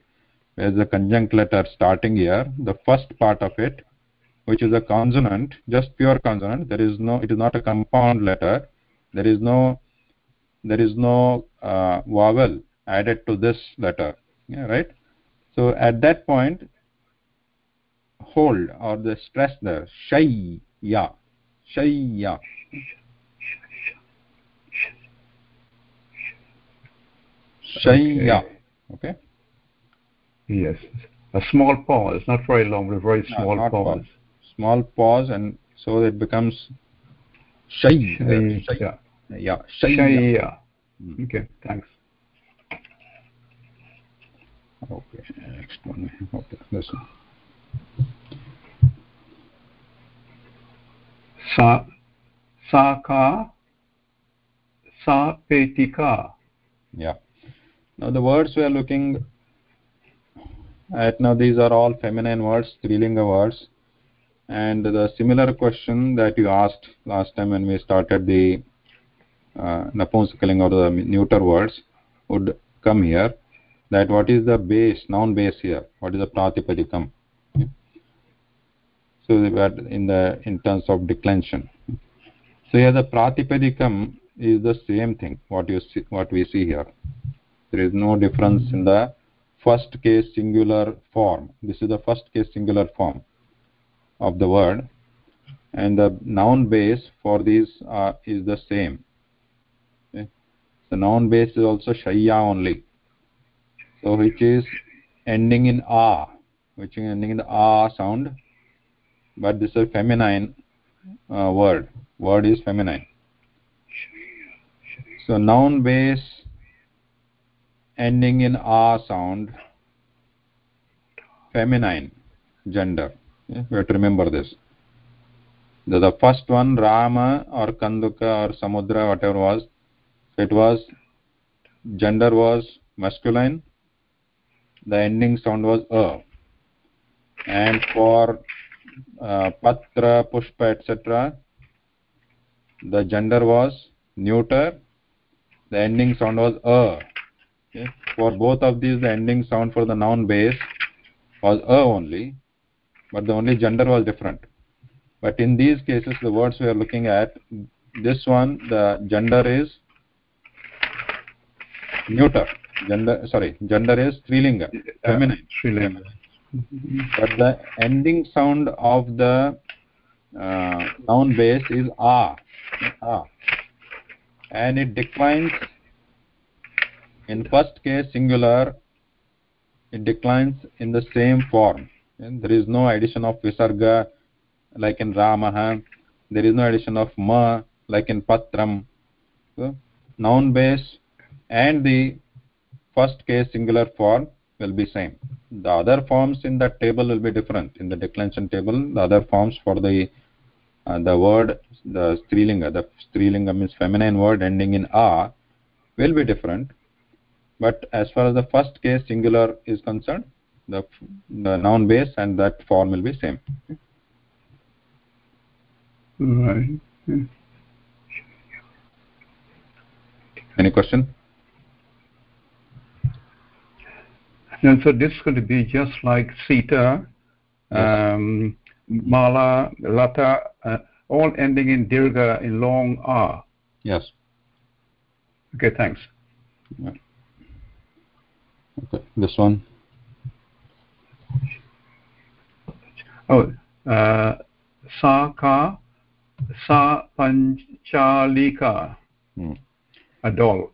where the conjunct letter starting here the first part of it which is a consonant just pure consonant there is no it is not a compound letter there is no there is no uh, vowel added to this letter yeah, right? So at that point hold or the stress there shay ya shay ya shayya okay. Yes. A small pause. Not very long but a very small not pause. pause. small pause and so it becomes shay Shay- shay yeah yeah shaya Hmm. okay thanks. Okay next one. Okay this one. Sa sa ka sa petika. Yeah now the words we are looking at now these are all feminine words strilinga words. And the similar question that you asked last time when we started the uh, napumsakaling or the neuter words would come here that what is the base noun base here? What is the pratipadikam so that in the in terms of declension. So here the pratipadikam is the same thing what you see what we see here there is no difference in the first case singular form. This is the first case singular form of the word. And the noun base for these uh, is the same. Okay? the noun base is also shayya only. So which is ending in a which is ending in the a sound. But this is a feminine uh, word. Word is feminine. So noun base ending in a sound. Feminine gender. Yeah? we have to remember this. The, the first one rama or kanduka or samudra whatever was it was gender was masculine the ending sound was a. And for uh, patra pushpa etc the gender was neuter the ending sound was a okay? for both of these the ending sound for the noun base was a only but the only gender was different but in these cases the words we are looking at this one the gender is neuter gender sorry gender is strilinga feminine strilinga. but the ending sound of the uh, noun base is a a and it declines in first case singular it declines in the same form. And there is no addition of visarga like in ramah there is no addition of ma like in patram. So noun base and the first case singular form will be same. The other forms in that table will be different. In the declension table the other forms for the uh, the word the strilinga the strilinga means feminine word ending in a will be different but as far as the first case singular is concerned the the noun base and that form will be same Right. Yeah. any question And so this is going to be just like Sita, um, Mala, Lata, uh, all ending in Dirgha in long R. yes Okay, thanks. Okay this one Oh, uh, Saka, Sa Panchalika, hmm. a doll.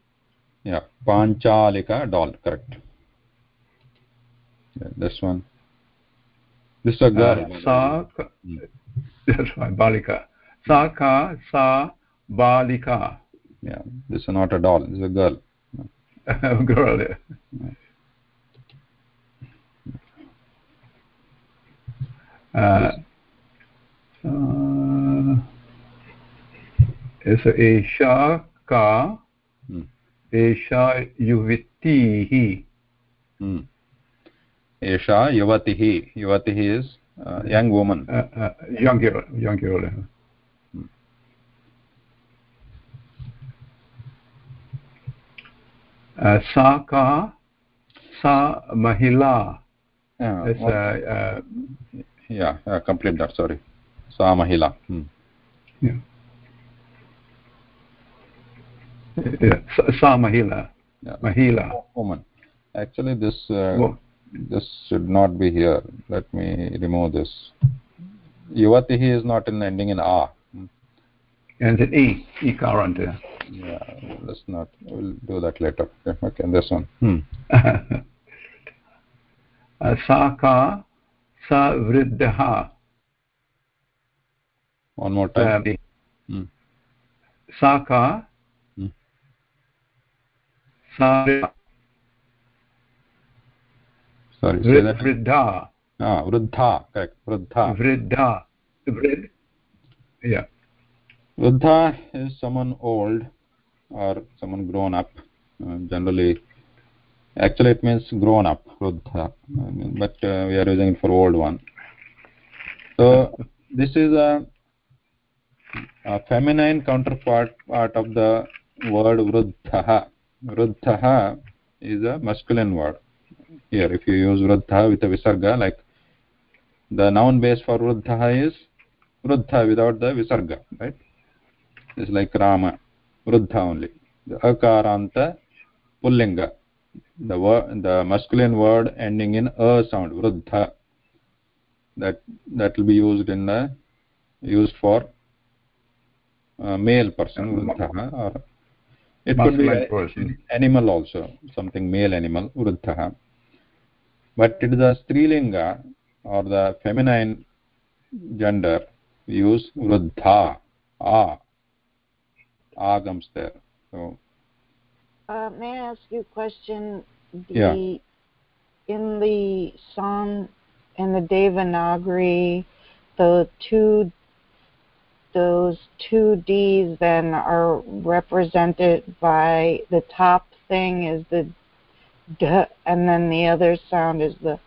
yeah panchalika doll correct yeah, this one this is a girl Uh, sa, that's right, Balika. Saka, Sa, Balika. yeah this is not a doll this is a girl a Girl. yeah. Uh, uh, it's Esha Ka, Hmm. Esha Yuvitihi. Hmm. Esha Yuvatihi. Yuvatihi is uh, young woman. Uh, young girl, young girl. Sa Ka, Sa Mahila. Yeah, uh, complete that, sorry. Sa Mahila. Hmm. yeah. Yeah, Sa, Mahila. Yeah. Mahila. Woman. Actually, this uh, this should not be here. Let me remove this. Yuvatihi is not in ending in a. Hmm. And then E, E uh, Yeah, let's not. We'll do that later. Okay, okay this one. Hmm. uh, Sa Ka, स वृद्धः सा का वृद्धा वृद्धा वृद्धा वृद्धा वृद्धा is someone old or someone grown up generally actually it means grown up, Vruddha. But uh, we are using it for old one. So this is a, a feminine counterpart part of the word Vruddha. Vruddha is a masculine word. Here, if you use Vruddha with a visarga, like the noun base for Vruddha is Vruddha without the visarga, right? It's like Rama, Vruddha only. The Akaranta Pullinga, the word, the masculine word ending in a sound, Vruddha. That that will be used in the used for uh, male person vruddha or it could be a- animal also something male animal vruddha. But it is the strilinga or the feminine gender we use vruddha a ah comes there. So Uh, may I ask you a question? The, Yeah. In the song, in the Devanagari, the two, those two D's then are represented by the top thing is the d, and then the other sound is the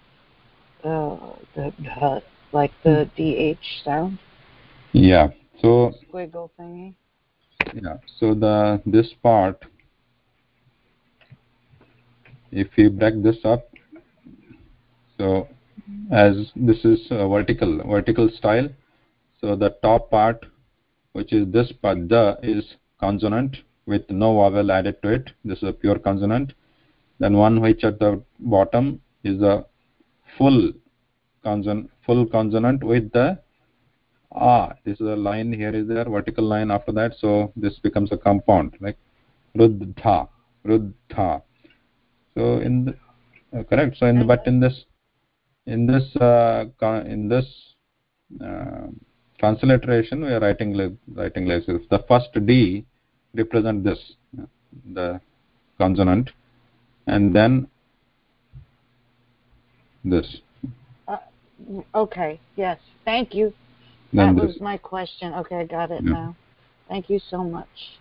uh, the d, like the dh sound, yeah so squiggle thingy. yeah so the this part if we break this up so as this is vertical vertical style so the top part which is this padda is consonant with no vowel added to it. This is a pure consonant. Then one which at the bottom is a full consonant full consonant with the ah this is a line here is there vertical line after that. So this becomes a compound like ruddha ruddha so in the, uh, correct so in the, but in this in this uh, in this uh, transliteration we are writing like writing like this the first d represent this uh, the consonant and then this Okay, yes, thank you. then that this was my question. Okay, I got it Yeah. now. Thank you so much.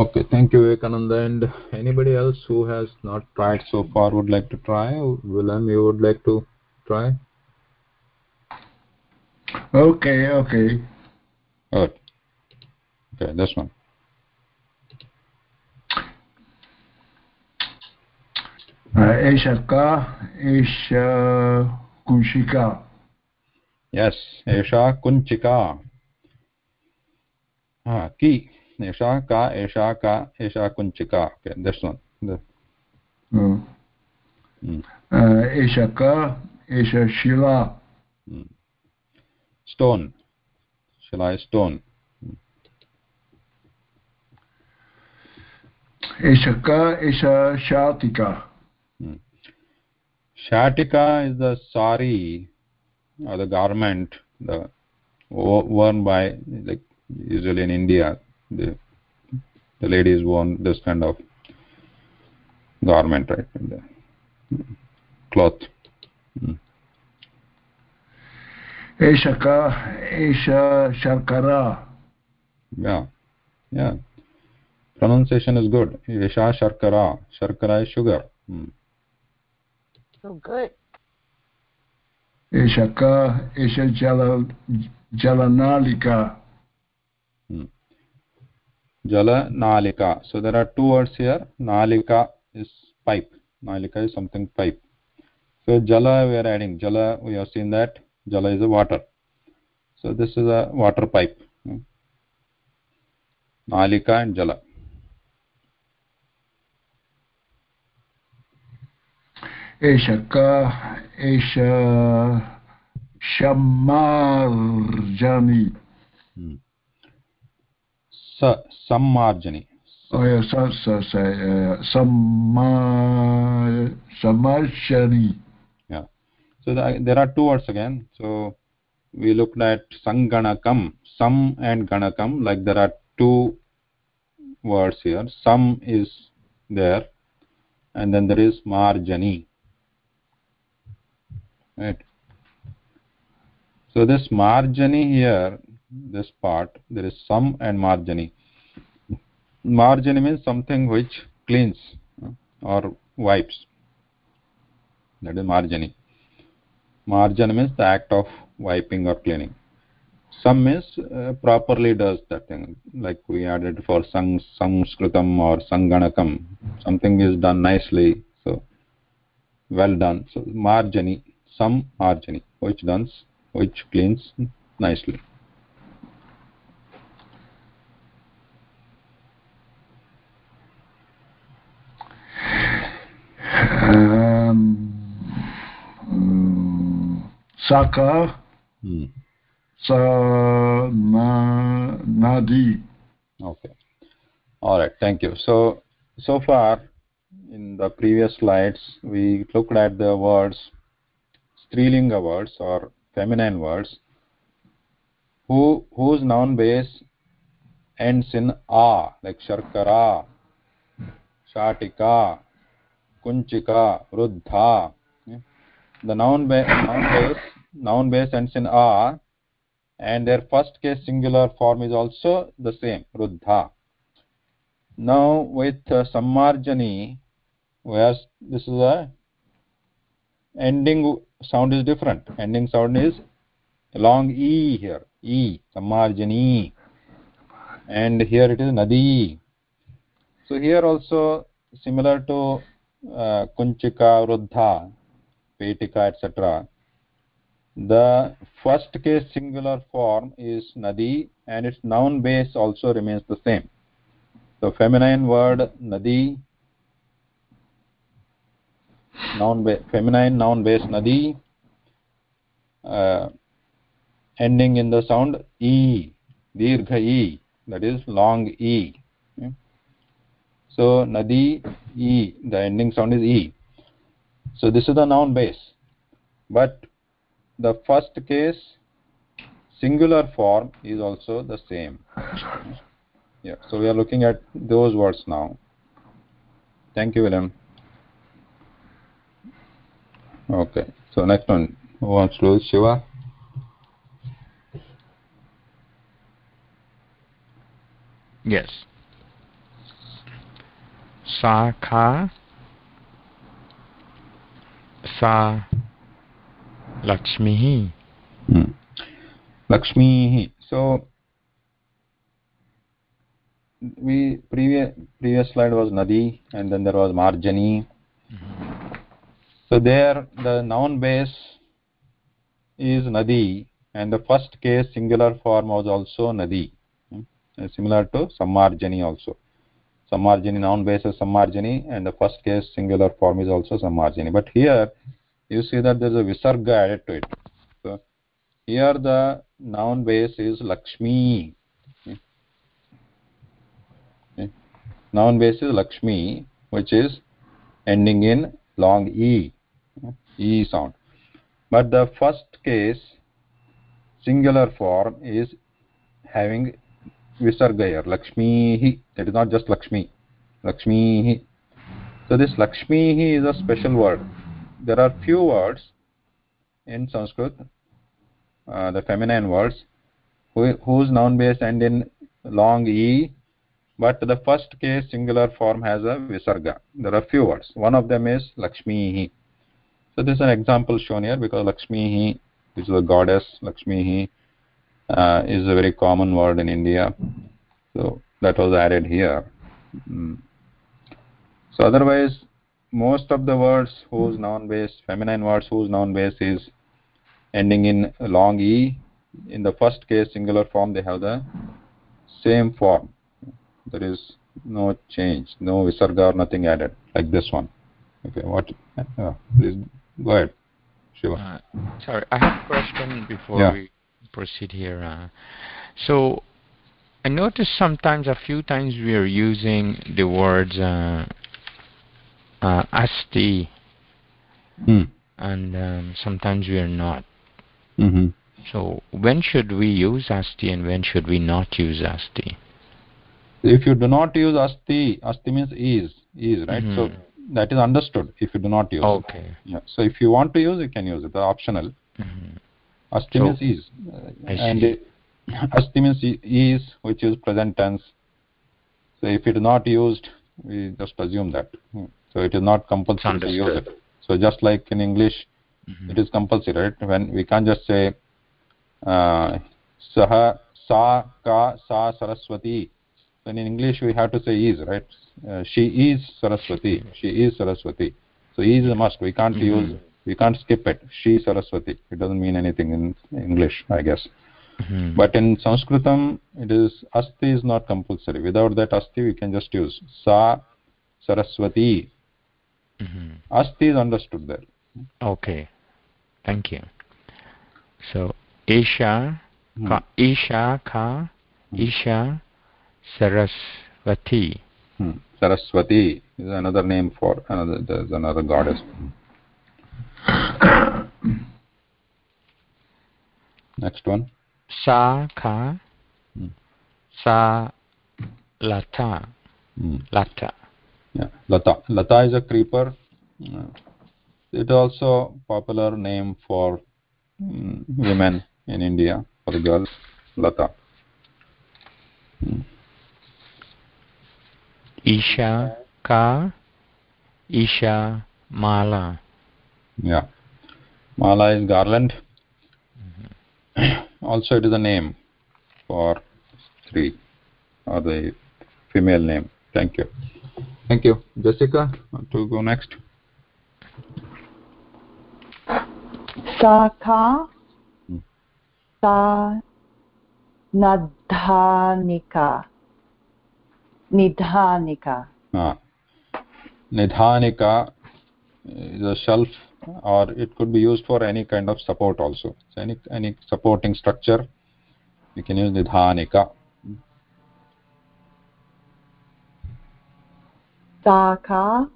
okay thank you vivekananda and anybody else who has not tried so far would like to try willem you would like to try Okay, okay. good okay this one Uh, Esha ka, Esha kunshika. yes एषा कुञ्चिका ah ki एषा का एषा का एषा कुञ्चिका okay this one the, Uh, mm, uh, Esha ka, Esha shila. mm. stone shall i stone Esha ka, Esha shatika. shatika is the sari or the garment the wo- worn by like usually in india the the ladies worn this kind of garment right the cloth Mm. Esha ka, sharkara. yeah yeah pronunciation is good yesha sharkara sharkara is sugar mm. So good. Esha ka, Esha jala, jalanalika. Jala nalika so there are two words here. nalika is pipe. nalika is something pipe. So jala we are adding. jala we have seen that jala is a water. So this is a water pipe. Hmm. nalika and jala ka, Esha shamarjani. Sa sammarjani Oh yeah, so the, there are two words again. So we looked at sanganakam sam and ganakam. Like there are two words here. Sam is there and then there is marjani. Right. So this marjani here this part there is sam and marjani marjani means something which cleans uh, or wipes. That is marjani marjan means the act of wiping or cleaning. Sam means uh, properly does that thing like we added for sang sanskritam or sanganakam. Something is done nicely so well done. So marjani some marjani which does which cleans nicely Um, um, Saka, Hmm. Sa na, Nadi. Okay. All right. Thank you. So, so far in the previous slides, we looked at the words, Strilinga words or feminine words, who, whose noun base ends in a, like Sharkara, Shatika, Kunchika, Ruddha. The noun, ba noun base, noun base ends in a, and their first case singular form is also the same ruddha now with uh, sammarjani where this is a ending sound is different. Ending sound is long e here e sammarjani. And here it is nadi. So here also similar to कुञ्चिका वृद्धा, पेटिका etcetera the first case singular form is नदी and its noun base also remains the same the feminine word नदी noun feminine noun base नदी ending in the sound E दीर्घ E that is long E so nadi e the ending sound is e. So this is the noun base. But the first case singular form is also the same. Yeah so we are looking at those words now. Thank you william. Okay so next one. Who wants to shiva? Yes. Sa Lakshmi. hmm. lakshmi so we previous previous slide was nadi and then there was marjani so there the noun base is nadi and the first case singular form was also nadi hmm. similar to sammarjani also sammarjani noun base is sammarjani and the first case singular form is also sammarjani but here you see that there is a visarga added to it. So here the noun base is lakshmi. Okay. noun base is lakshmi which is ending in long e. E sound. But the first case singular form is having visarga here lakshmi it is not just lakshmi. Lakshmi so this lakshmi is a special word. There are few words in sanskrit uh, the feminine words who, whose noun base end in long e but the first case singular form has a visarga. There are few words. One of them is lakshmi so this is an example shown here because lakshmi which is a goddess lakshmi uh, is a very common word in india. So that was added here. Mm. so otherwise most of the words whose noun base feminine words whose noun base is ending in long e in the first case singular form they have the same form. There is no change no visarga or nothing added like this one. Okay what uh, please go ahead shiva. Uh, sorry, I have a question before Yeah. we proceed here. Uh, so, I noticed sometimes, a few times, we are using the words uh, uh, asti, hmm. and um, sometimes we are not. mm-hmm. So, when should we use asti and when should we not use asti? if you do not use asti asti means is is right so Mhm. that is understood if you do not use Okay. yeah so if you want to use you can use it the optional Mhm. Asti So- is and it- asti means is which is present tense. So if it is not used we just assume that. Hmm. so it is not compulsory to use it. So just like in english Mhm. it is compulsory right? When we can't just say uh, saha sa ka sa saraswati. Then in english we have to say is right? Uh, she is saraswati. She is. Saraswati. So is a must. We can't Mhm. use we can't skip it she saraswati it doesn't mean anything in english i guess Mhm. but in sanskritam it is asti is not compulsory without that asti we can just use sa saraswati Mhm. asti is understood there Okay. Thank you. So Isha, Hmm. ka, Isha ka, Isha Saraswati. Hmm. Saraswati is another name for another. There's another goddess. Next one. Sa ka, Hmm. Sa Lata, Hmm. Lata. Yeah, Lata. Lata is a creeper. It also popular name for mm, women in India for the girls. Lata. Hmm. Isha ka, Isha Mala. Yeah. Mala is garland. also, it is a name for Sri or the female name. Thank you. Thank you. Jessica, to go next? Saka Hmm. Sa Nadhanika Nidhanika Ah. Nidhanika is a shelf or it could be used for any kind of support also. So any, any supporting structure, you can use Nidhanika. Saka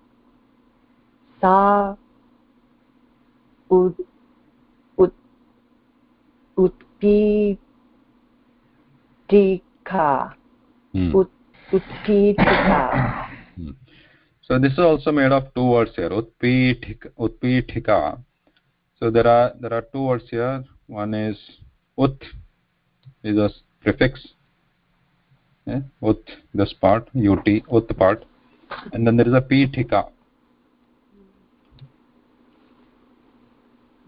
Sa Ud Ud Utpidika Hmm. Ut Utpidika So this is also made of two words here, utpithika. utpithika. So there are there are two words here. One is ut is a prefix. Yeah? Ut this part, ut ut part, and then there is a pithika.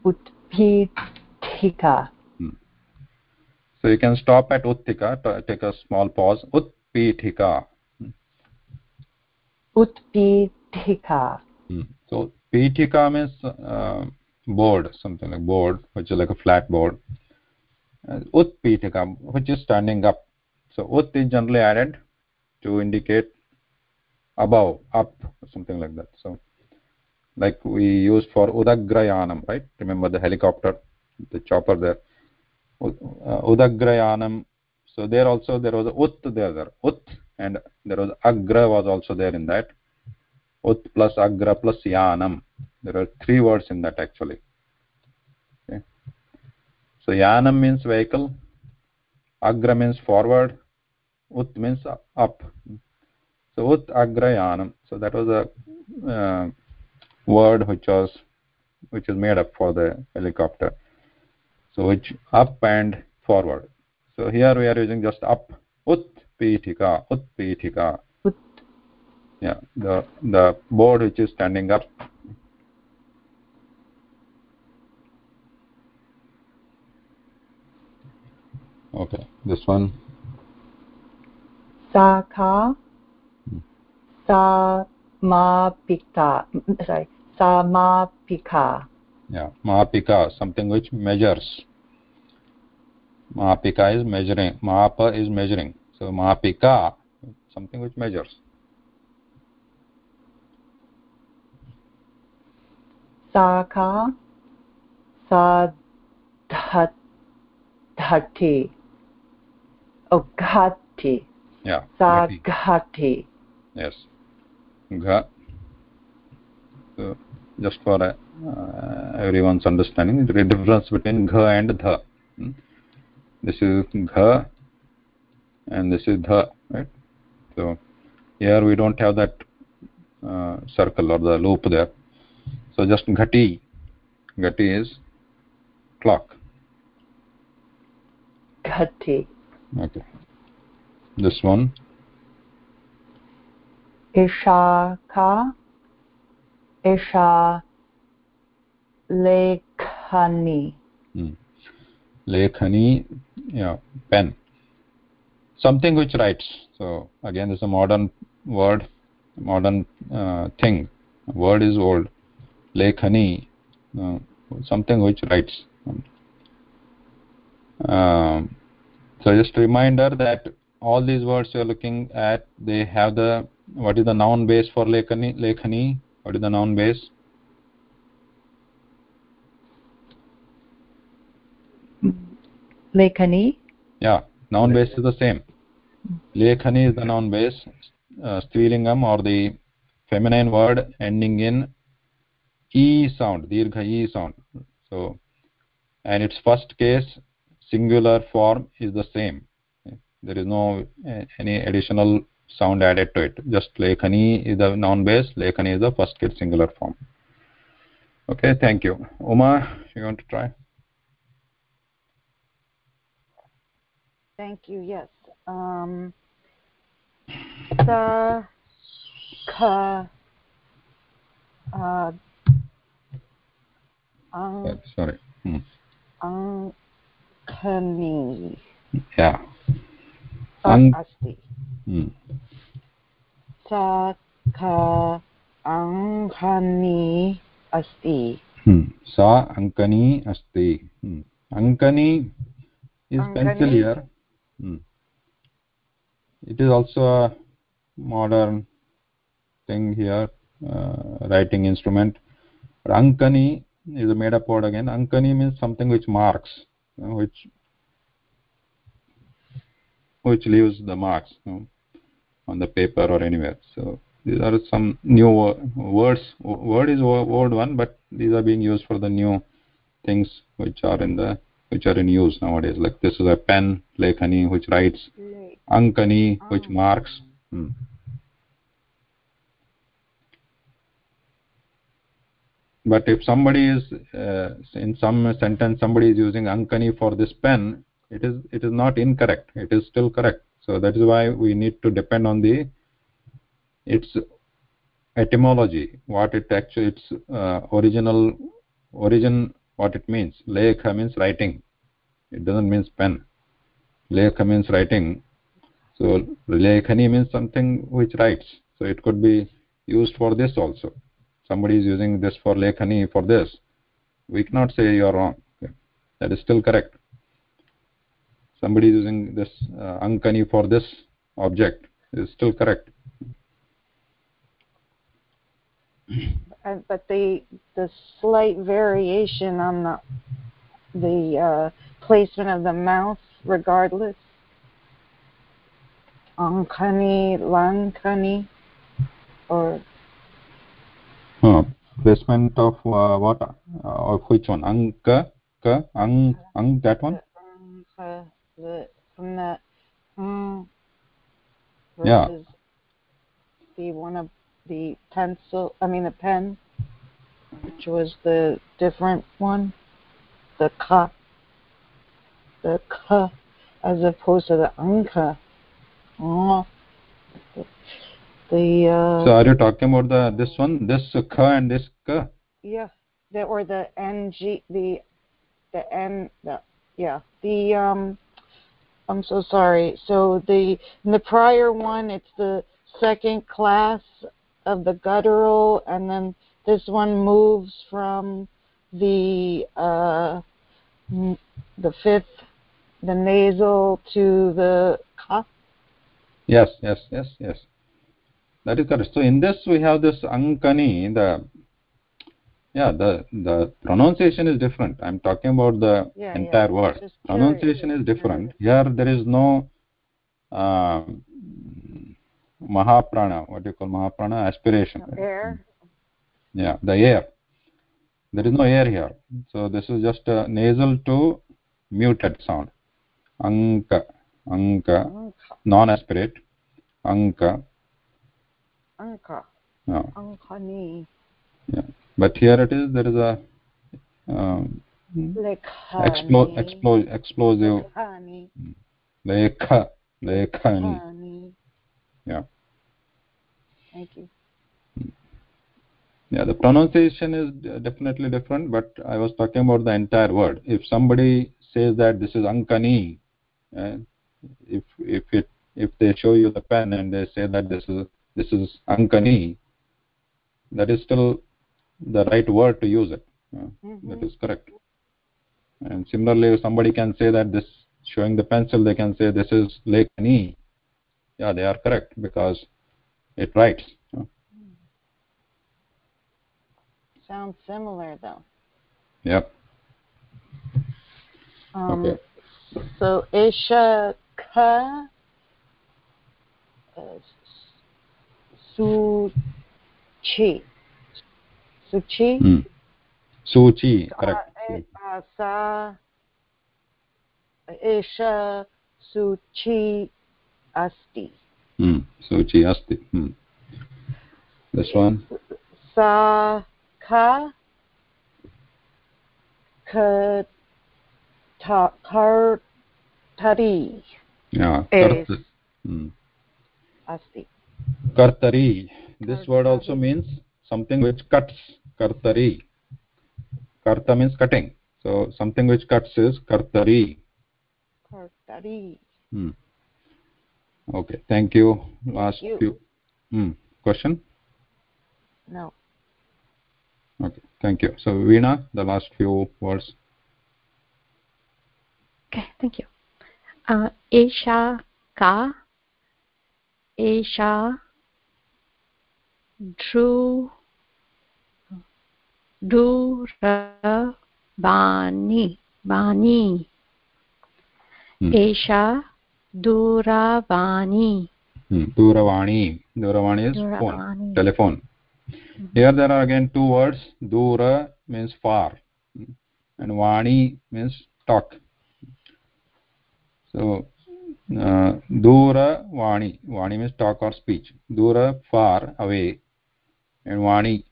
Utpidika hmm. So you can stop at uttika, t- take a small pause. Utpithika. Utpidika Hmm. So pithika means uh, board, something like board, which is like a flat board. Uh, utpithika, which is standing up. So ut is generally added to indicate above, up, something like that. So like we use for udagrayanam, right? Remember the helicopter, the chopper there. Uh, udagrayanam. So there also there was ut there, there. Ut and there was agra was also there in that. Ut plus agra plus yanam. There are three words in that actually. Okay. So yanam means vehicle, agra means forward, ut means up. So ut agra yanam. So that was a uh, word which was which is made up for the helicopter. So which up and forward. So here we are using just up. Ut pithika, utpithika. Ut Yeah, the the board which is standing up. Okay, this one. Saka hmm. Samapika sorry Samapika Yeah, Mahapika, something which measures. Mahapika is measuring. Mahapa is measuring. So Mahapika, something which measures. Saka Sadhati Oh Ghati Yeah. Ghati. Saghati Yes. Gha. So just for uh, everyone's understanding, the difference between gha and dha. Hmm? This is gha and this is dha, right? So here we don't have that uh, circle or the loop there. So just ghati. Ghati is clock. Ghati Okay. This one. Ishaka Isha Lekhani Hmm. Lekhani, yeah, pen. Something which writes. So again, this is a modern word, modern uh, thing. Word is old. Lekhani, uh, something which writes. Um, so just a reminder that all these words you are looking at, they have the what is the noun base for lekhani? Lekhani. What is the noun base? lekhani yeah noun base is the same. Lekhani is the noun base uh, strilingam or the feminine word ending in e sound dirgha e sound. So and its first case singular form is the same. There is no uh, any additional sound added to it. Just lekhani is the noun base lekhani is the first case singular form. Okay thank you. Uma you want to try Thank you. Yes. Um, sa ka uh, ang Yeah, sorry hmm. ang kani yeah uh, Ang- asti hmm. sa ka ang kani asti Hmm. सा अङ्कनी अस्ति Hmm. अङ्कनी is Ankani? Hmm. it is also a modern thing here uh, writing instrument. But ankani is a made up word again. Ankani means something which marks you know, which which leaves the marks you know, on the paper or anywhere. So these are some new words. Word is wo- word one but these are being used for the new things which are in the which are in use nowadays. Like this is a pen lekhani which writes. Ankani which Ah. marks. Hmm. but if somebody is uh, in some sentence somebody is using ankani for this pen it is it is not incorrect. It is still correct. So that is why we need to depend on the its etymology what it actually its uh, original origin what it means. Lekha means writing. It doesn't mean pen. Lekha means writing. So lekhani means something which writes. So it could be used for this also. Somebody is using this for lekhani for this. We cannot say you are wrong. Okay. that is still correct. Somebody is using this uh, ankani for this object is still correct but the the slight variation on the the uh, placement of the mouth regardless ankani lankani or huh. placement of uh, what uh, of which one anka ka ang ang that one the, uh, the from the mm, Yeah. the one of the pencil I mean the pen which was the different one the ka the ka as opposed to the anka. Oh, the, uh, so are you talking about the this one this ka and this ka? Yeah, the or the NG the the N the yeah the um I'm so sorry. So the in the prior one it's the second class of the guttural and then this one moves from the uh the fifth the nasal to the ka. yes yes yes yes. That is correct. So in this we have this ankani the yeah the the pronunciation is different. I'm talking about the Yeah, entire yeah. word pronunciation is different. Here there is no uh, mahaprana what do you call mahaprana aspiration Air. yeah the air there is no air here so this is just a nasal to muted sound anka anka non aspirate anka Anka. Ankani. yeah but here it is there is a um, Lekhani. explo- explo- explosive Lekhani. lekha lekhani Lekhani. Yeah. Thank you. yeah the pronunciation is definitely different but i was talking about the entire word. If somebody says that this is ankani uh, if if it if they show you the pen and they say that this is this is ankani that is still the right word to use it. Uh, that is correct. And similarly if somebody can say that this showing the pencil they can say this is lekhani yeah they are correct because it writes uh, Sounds similar though. yep Um, Okay. So Esha Ka uh, Suchi. Suchi? Hmm. Suchi, correct. Uh, sa Esha Suchi Asti. Hmm. Suchi asti. Hmm. This one. Sa Ka Ka ta, Kartari Yeah. is Kart- hmm. Asti. Kartari. This word also means something which cuts. Kartari. Karta means cutting. So something which cuts is kartari. Kartari. Hmm. Okay. Thank you. Last you. few. Hmm. Question? No. Okay. Thank you. So Veena, the last few words. Okay, thank you. Uh, Esha ka, Esha Dru, Dura Bani, Bani, Hmm. Duravani. Duravani is phone. Telephone. Here there are again two words. Dura means far. And Vani means talk. So uh, Dura Vani. Vani means talk or speech. Dura far away. And Vani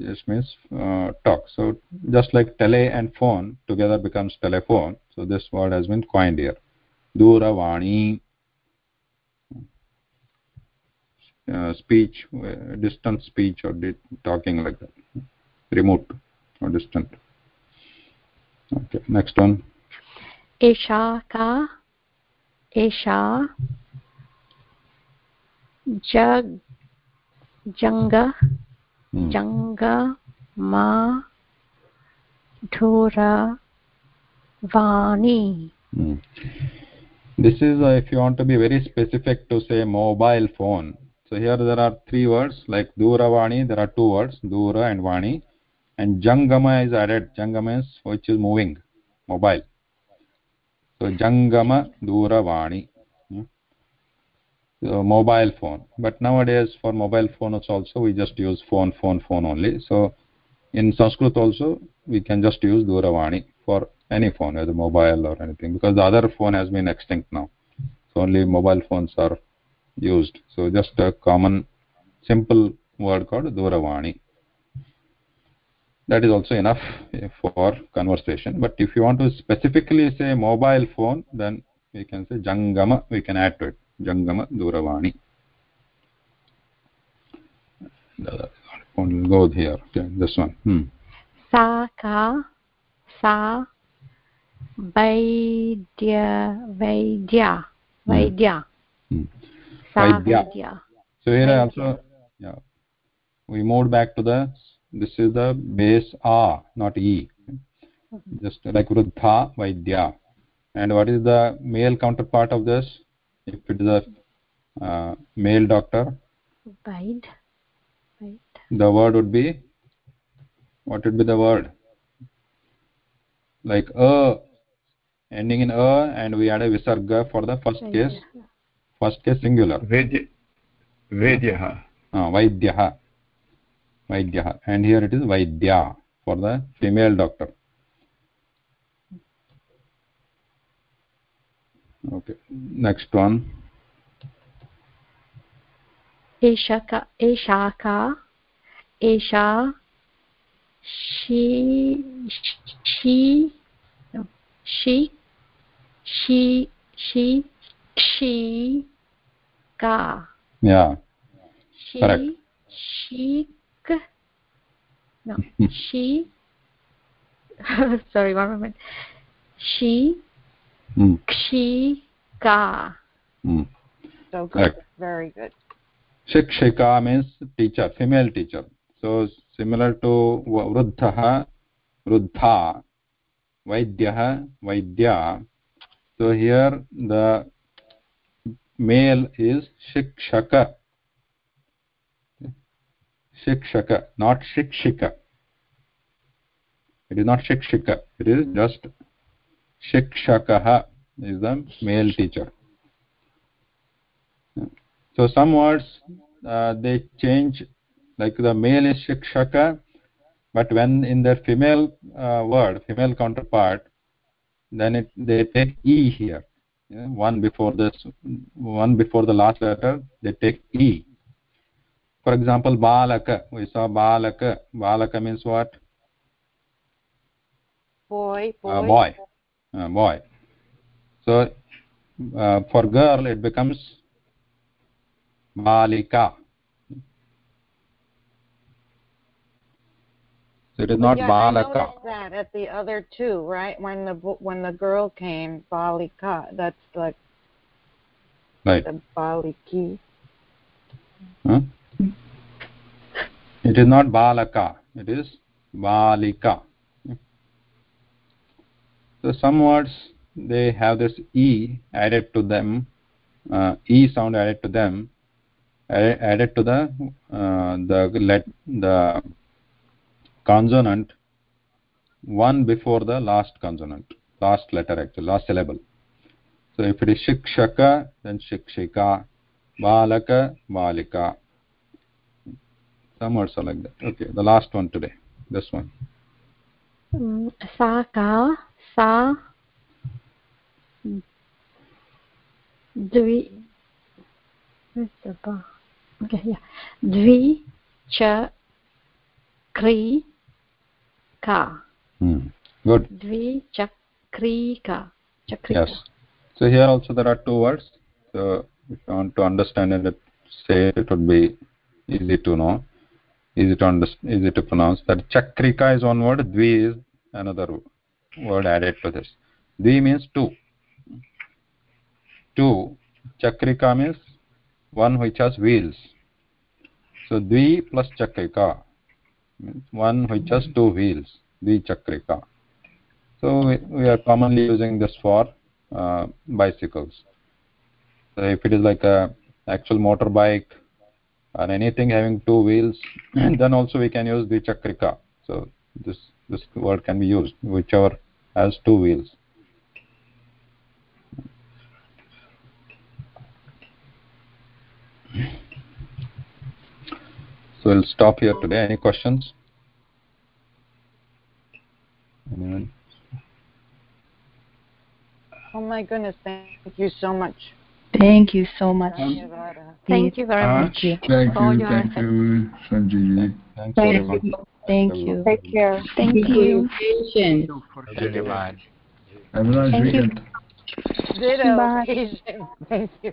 just means uh, talk. So just like tele and phone together becomes telephone. So this word has been coined here. Dura Vani. Uh, speech, uh, distant speech or di- talking like that. Remote or distant. Okay, next one. Esha ka, Esha Jag, Janga, Hmm. Janga Ma Dhura Vani. Hmm. This is uh, if you want to be very specific to say mobile phone. So here there are three words like Duravani, there are two words, Dura and Vani. And Jangama is added. Jangama is which is moving, mobile. So Jangama Duravani. Hmm. So mobile phone. But nowadays for mobile phones also we just use phone, phone, phone only. So in Sanskrit also we can just use Duravani for any phone, whether mobile or anything, because the other phone has been extinct now. So only mobile phones are used. So just a common, simple word called Duravani. That is also enough eh, for conversation. But if you want to specifically say mobile phone, then we can say Jangama, we can add to it. Jangama Duravani. Will go here. Okay, this one. Hmm. Sa ka, sa Vaidya, Vaidya, hmm. Vaidya. Sa Vaidya. Vaidya. So here I also, yeah, we moved back to the, this is the base A, not E. Mm-hmm. Just like Vruddha, Vaidya. And what is the male counterpart of this? If it is a uh, male doctor, Vaid. The word would be, what would be the word? Like a, ending in a, and we add a visarga for the first case, first case singular. Vedya, Vedyaha. uh, Vaidyaha. Vaidyaha. And here it is Vaidya for the female doctor. Okay. Next one. Esha ka, Esha ka, Esha she, she, no, she, she, she, she, ka. Yeah. She, Correct. she, no, she, sorry, one moment. She, Hmm. she, ka. Hmm. So good. Correct. Very good. Shikshika means teacher, female teacher. So similar to Vruddhaha, Vruddha, Vaidyaha, Vaidya. So here the male is Shikshaka. Shikshaka, not Shikshika. It is not Shikshika. It is just Shikshakaha. is the male teacher so some words uh, they change like the male is shikshaka but when in their female uh, word female counterpart then it, they take e here. Yeah, one before this one before the last letter they take e. For example balaka. We saw balaka. Balaka means what? Boy boy. uh, boy. Uh, boy. So uh, for girl it becomes balika it is not yeah, balaka noticed that at the other two, right? When the when the girl came, balika. That's like right the baliki. huh? it is not balaka it is balika so some words they have this e added to them uh, e sound added to them added, added to the uh, the let the consonant one before the last consonant last letter actually last syllable. So if it is shikshaka then shikshika balaka balika. Some words are like that. Okay the last one today this one. Mm, sa ka sa dvi okay yeah. Dvi cha kri hmm. good. dvi chakrika chakrika yes. So here also there are two words. So if you want to understand it say it would be easy to know easy to understand easy to pronounce that chakrika is one word dvi is another word added to this. Dvi means two. Two. Chakrika means one which has wheels. So dvi plus chakrika means one which has two wheels dvi chakrika. So we, we are commonly using this for uh, bicycles. So if it is like a actual motorbike or anything having two wheels then also we can use the dvichakrika so this this word can be used whichever has two wheels so we'll stop here today any questions anyone Oh my goodness! Thank you so much. Thank you so much. Thank you very much Thank you, thank you, Sanjay. thanks Thank everyone you. Thank you. Take care. thank Thank you you. Patience. Have a nice Thank you. weekend. Ditto. Bye. Thank you.